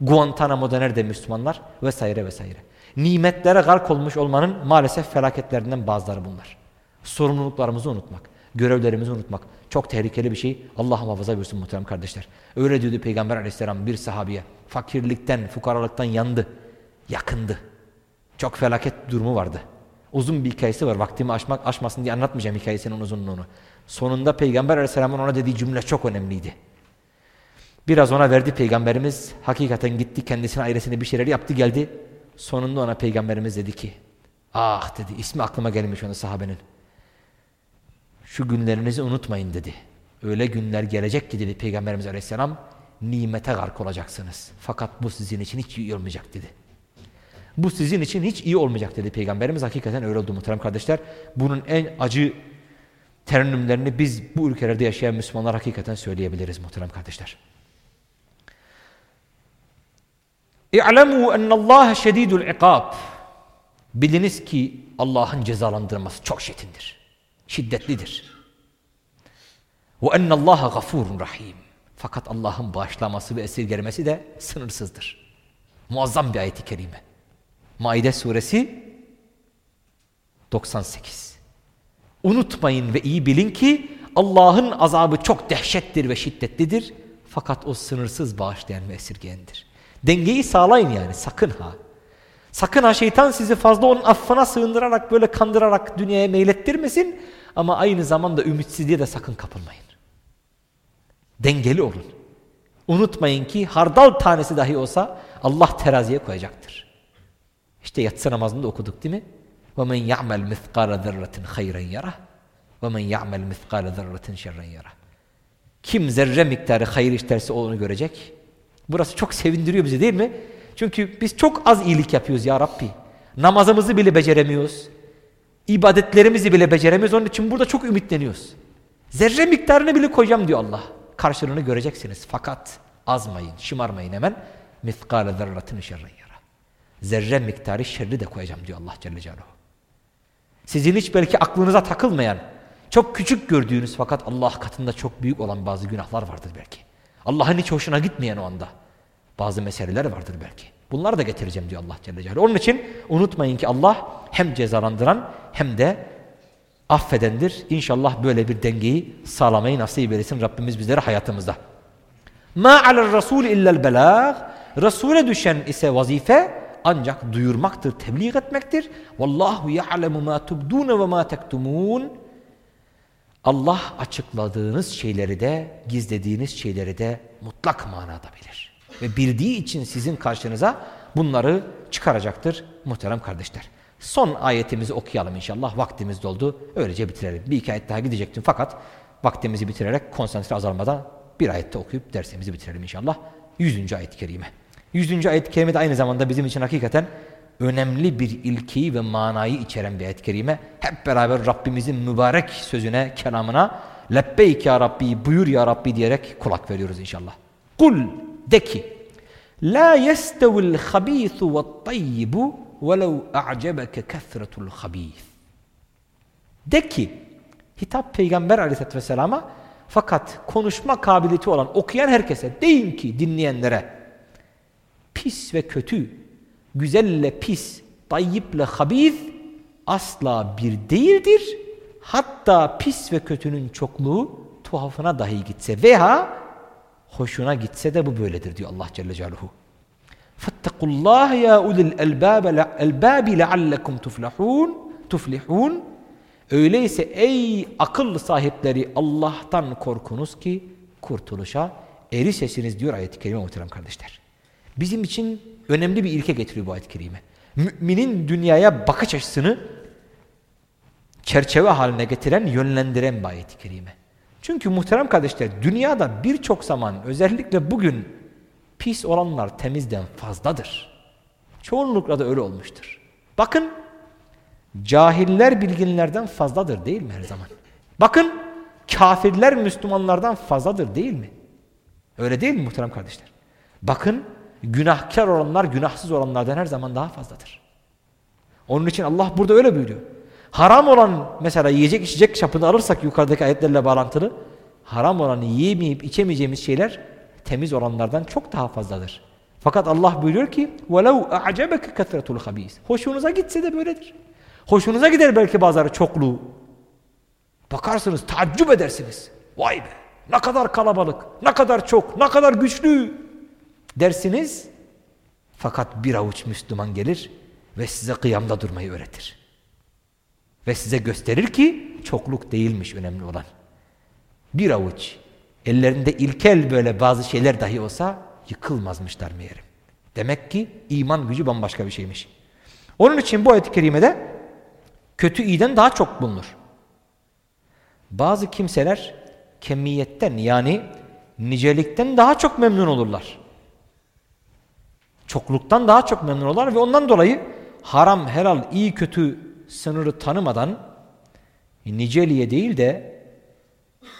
Guantanamo'da nerede Müslümanlar? Vesaire vesaire. Nimetlere gark olmuş olmanın maalesef felaketlerinden bazıları bunlar. Sorumluluklarımızı unutmak, görevlerimizi unutmak çok tehlikeli bir şey. Allah muhafaza buyursun muhterem kardeşler. Öyle diyordu Peygamber aleyhisselam bir sahabiye. Fakirlikten, fukaralıktan yandı, yakındı. Çok felaket durumu vardı. Uzun bir hikayesi var. Vaktimi aşmak aşmasın diye anlatmayacağım hikayesinin uzunluğunu. Sonunda Peygamber aleyhisselamın ona dediği cümle çok önemliydi. Biraz ona verdi Peygamberimiz. Hakikaten gitti kendisine ailesine bir şeyler yaptı geldi. Sonunda ona Peygamberimiz dedi ki ah dedi ismi aklıma gelmiş onu sahabenin. Şu günlerinizi unutmayın dedi. Öyle günler gelecek ki dedi Peygamberimiz Aleyhisselam nimete gark olacaksınız. Fakat bu sizin için hiç iyi olmayacak dedi. Bu sizin için hiç iyi olmayacak dedi Peygamberimiz. Hakikaten öyle oldu muhterem kardeşler. Bunun en acı terennümlerini biz bu ülkelerde yaşayan Müslümanlar hakikaten söyleyebiliriz muhterem kardeşler. İ'lemû ennallâhe şedîdul ikâb. Biliniz ki Allah'ın cezalandırması çok şiddetlidir. Şiddetlidir. Ve ennallâhe gafurun rahim. Fakat Allah'ın bağışlaması ve esirgermesi de sınırsızdır. Muazzam bir ayet-i kerime. Maide suresi 98. Unutmayın ve iyi bilin ki Allah'ın azabı çok dehşettir ve şiddetlidir. Fakat o sınırsız bağışlayan ve esirgeyendir. Dengeyi sağlayın yani sakın ha. Sakın ha şeytan sizi fazla onun affına sığındırarak böyle kandırarak dünyaya meylettirmesin. Ama aynı zamanda ümitsizliğe de sakın kapılmayın. Dengeli olun. Unutmayın ki hardal tanesi dahi olsa Allah teraziye koyacaktır. İşte yatsı namazında okuduk değil mi? وَمَنْ يَعْمَلْ مِثْقَالَ ذَرَّةٍ خَيْرًا يَرَهُ وَمَنْ يَعْمَلْ مِثْقَالَ ذَرَّةٍ شَرًّا يَرَهُ Kim zerre miktarı hayır işlerse onu görecek. Burası çok sevindiriyor bizi değil mi? Çünkü biz çok az iyilik yapıyoruz ya Rabbi. Namazımızı bile beceremiyoruz. İbadetlerimizi bile beceremiyoruz. Onun için burada çok ümitleniyoruz. Zerre miktarını bile koyacağım diyor Allah. Karşılığını göreceksiniz. Fakat azmayın, şımarmayın hemen. Mithkale zerratin şerren yara. Zerre miktarı şerri de koyacağım diyor Allah Celle Celaluhu. Sizin hiç belki aklınıza takılmayan, çok küçük gördüğünüz fakat Allah katında çok büyük olan bazı günahlar vardır belki. Allah'ın hiç hoşuna gitmeyen o anda. Bazı meseleler vardır belki. Bunları da getireceğim diyor Allah Celle Celaluhu. Onun için unutmayın ki Allah hem cezalandıran hem de affedendir. İnşallah böyle bir dengeyi sağlamayı nasip eylesin Rabbimiz bizlere hayatımızda. Ma alel rasul illel belag. Rasule düşen ise vazife ancak duyurmaktır, tebliğ etmektir. Vallahu ya'lemu ma tubdun ve ma tektumun. Allah açıkladığınız şeyleri de, gizlediğiniz şeyleri de mutlak manada bilir. Ve bildiği için sizin karşınıza bunları çıkaracaktır muhterem kardeşler. Son ayetimizi okuyalım inşallah. Vaktimiz doldu. Öylece bitirelim. Bir iki ayet daha gidecektim fakat vaktimizi bitirerek konsantre azalmadan bir ayette okuyup dersimizi bitirelim inşallah. Yüzüncü ayet-i kerime. Yüzüncü ayet-i kerime de aynı zamanda bizim için hakikaten önemli bir ilkeyi ve manayı içeren bir ayet-i kerime. Hep beraber Rabbimizin mübarek sözüne, kelamına lebbeyk ya Rabbi, buyur ya Rabbi diyerek kulak veriyoruz inşallah. Kul de ki La yestevil habithu ve tayyibu velev a'cebeke kethretul habith. De ki hitap peygamber aleyhissalatü vesselama fakat konuşma kabiliyeti olan okuyan herkese deyin ki dinleyenlere pis ve kötü güzelle pis, tayyiple habis asla bir değildir. Hatta pis ve kötünün çokluğu tuhafına dahi gitse veya hoşuna gitse de bu böyledir diyor Allah Celle Celaluhu. Fattakullah ya ulil elbabi leallekum tuflihun tuflihun Öyleyse ey akıl sahipleri Allah'tan korkunuz ki kurtuluşa erişesiniz diyor ayet-i kerime muhterem kardeşler. Bizim için önemli bir ilke getiriyor bu ayet-i kerime. Müminin dünyaya bakış açısını çerçeve haline getiren, yönlendiren bir ayet-i kerime. Çünkü muhterem kardeşler dünyada birçok zaman özellikle bugün pis olanlar temizden fazladır. Çoğunlukla da öyle olmuştur. Bakın cahiller bilginlerden fazladır değil mi her zaman? Bakın kafirler Müslümanlardan fazladır değil mi? Öyle değil mi muhterem kardeşler? Bakın günahkar olanlar günahsız olanlardan her zaman daha fazladır. Onun için Allah burada öyle buyuruyor. Haram olan mesela yiyecek içecek çapını alırsak yukarıdaki ayetlerle bağlantılı haram olan yiyemeyip içemeyeceğimiz şeyler temiz olanlardan çok daha fazladır. Fakat Allah buyuruyor ki وَلَوْ أَعْجَبَكَ كَثْرَةُ الْخَب۪يسِ Hoşunuza gitse de böyledir. Hoşunuza gider belki bazıları çokluğu. Bakarsınız taaccüp edersiniz. Vay be ne kadar kalabalık, ne kadar çok, ne kadar güçlü dersiniz. Fakat bir avuç Müslüman gelir ve size kıyamda durmayı öğretir. Ve size gösterir ki çokluk değilmiş önemli olan. Bir avuç ellerinde ilkel böyle bazı şeyler dahi olsa yıkılmazmışlar meğerim. Demek ki iman gücü bambaşka bir şeymiş. Onun için bu ayet-i kerimede kötü iyiden daha çok bulunur. Bazı kimseler kemiyetten yani nicelikten daha çok memnun olurlar. Çokluktan daha çok memnun olurlar ve ondan dolayı haram, helal, iyi, kötü sınırı tanımadan niceliğe değil de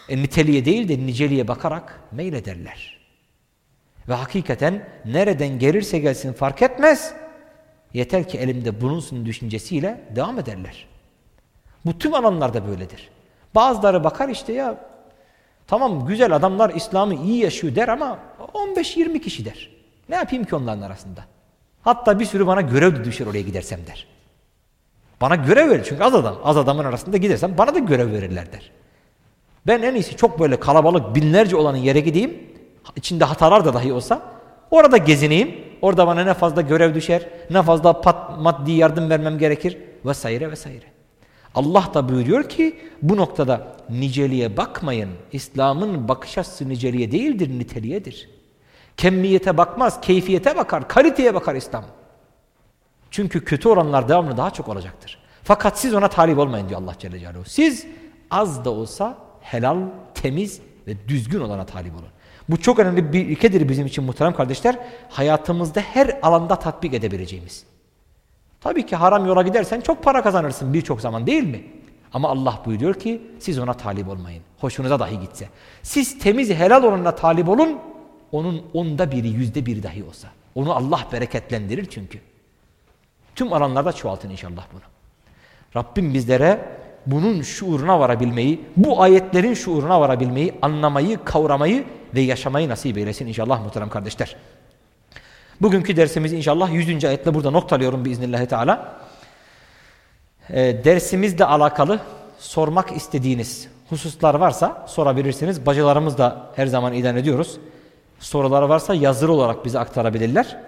e, niteliğe değil de niceliğe bakarak meylederler. Ve hakikaten nereden gelirse gelsin fark etmez. Yeter ki elimde bulunsun düşüncesiyle devam ederler. Bu tüm alanlarda böyledir. Bazıları bakar işte ya tamam güzel adamlar İslam'ı iyi yaşıyor der ama 15-20 kişi der. Ne yapayım ki onların arasında? Hatta bir sürü bana görev düşer oraya gidersem der. Bana görev verir çünkü az adam. Az adamın arasında gidersem bana da görev verirler der. Ben en iyisi çok böyle kalabalık binlerce olanın yere gideyim. İçinde hatalar da dahi olsa orada gezineyim. Orada bana ne fazla görev düşer, ne fazla pat, maddi yardım vermem gerekir vesaire vesaire. Allah da buyuruyor ki bu noktada niceliğe bakmayın. İslam'ın bakış açısı niceliğe değildir, niteliğedir. Kemmiyete bakmaz, keyfiyete bakar, kaliteye bakar İslam. Çünkü kötü oranlar devamlı daha çok olacaktır. Fakat siz ona talip olmayın diyor Allah Celle Celaluhu. Siz az da olsa helal, temiz ve düzgün olana talip olun. Bu çok önemli bir ilkedir bizim için muhterem kardeşler. Hayatımızda her alanda tatbik edebileceğimiz. Tabii ki haram yola gidersen çok para kazanırsın birçok zaman değil mi? Ama Allah buyuruyor ki siz ona talip olmayın. Hoşunuza dahi gitse. Siz temiz helal olanına talip olun. Onun onda biri yüzde biri dahi olsa. Onu Allah bereketlendirir çünkü. Tüm alanlarda çoğaltın inşallah bunu. Rabbim bizlere bunun şuuruna varabilmeyi, bu ayetlerin şuuruna varabilmeyi, anlamayı, kavramayı ve yaşamayı nasip eylesin inşallah muhterem kardeşler. Bugünkü dersimizi inşallah 100. ayetle burada noktalıyorum biiznillahü teala. E, dersimizle alakalı sormak istediğiniz hususlar varsa sorabilirsiniz. Bacılarımız da her zaman ilan ediyoruz. Soruları varsa yazılı olarak bize aktarabilirler.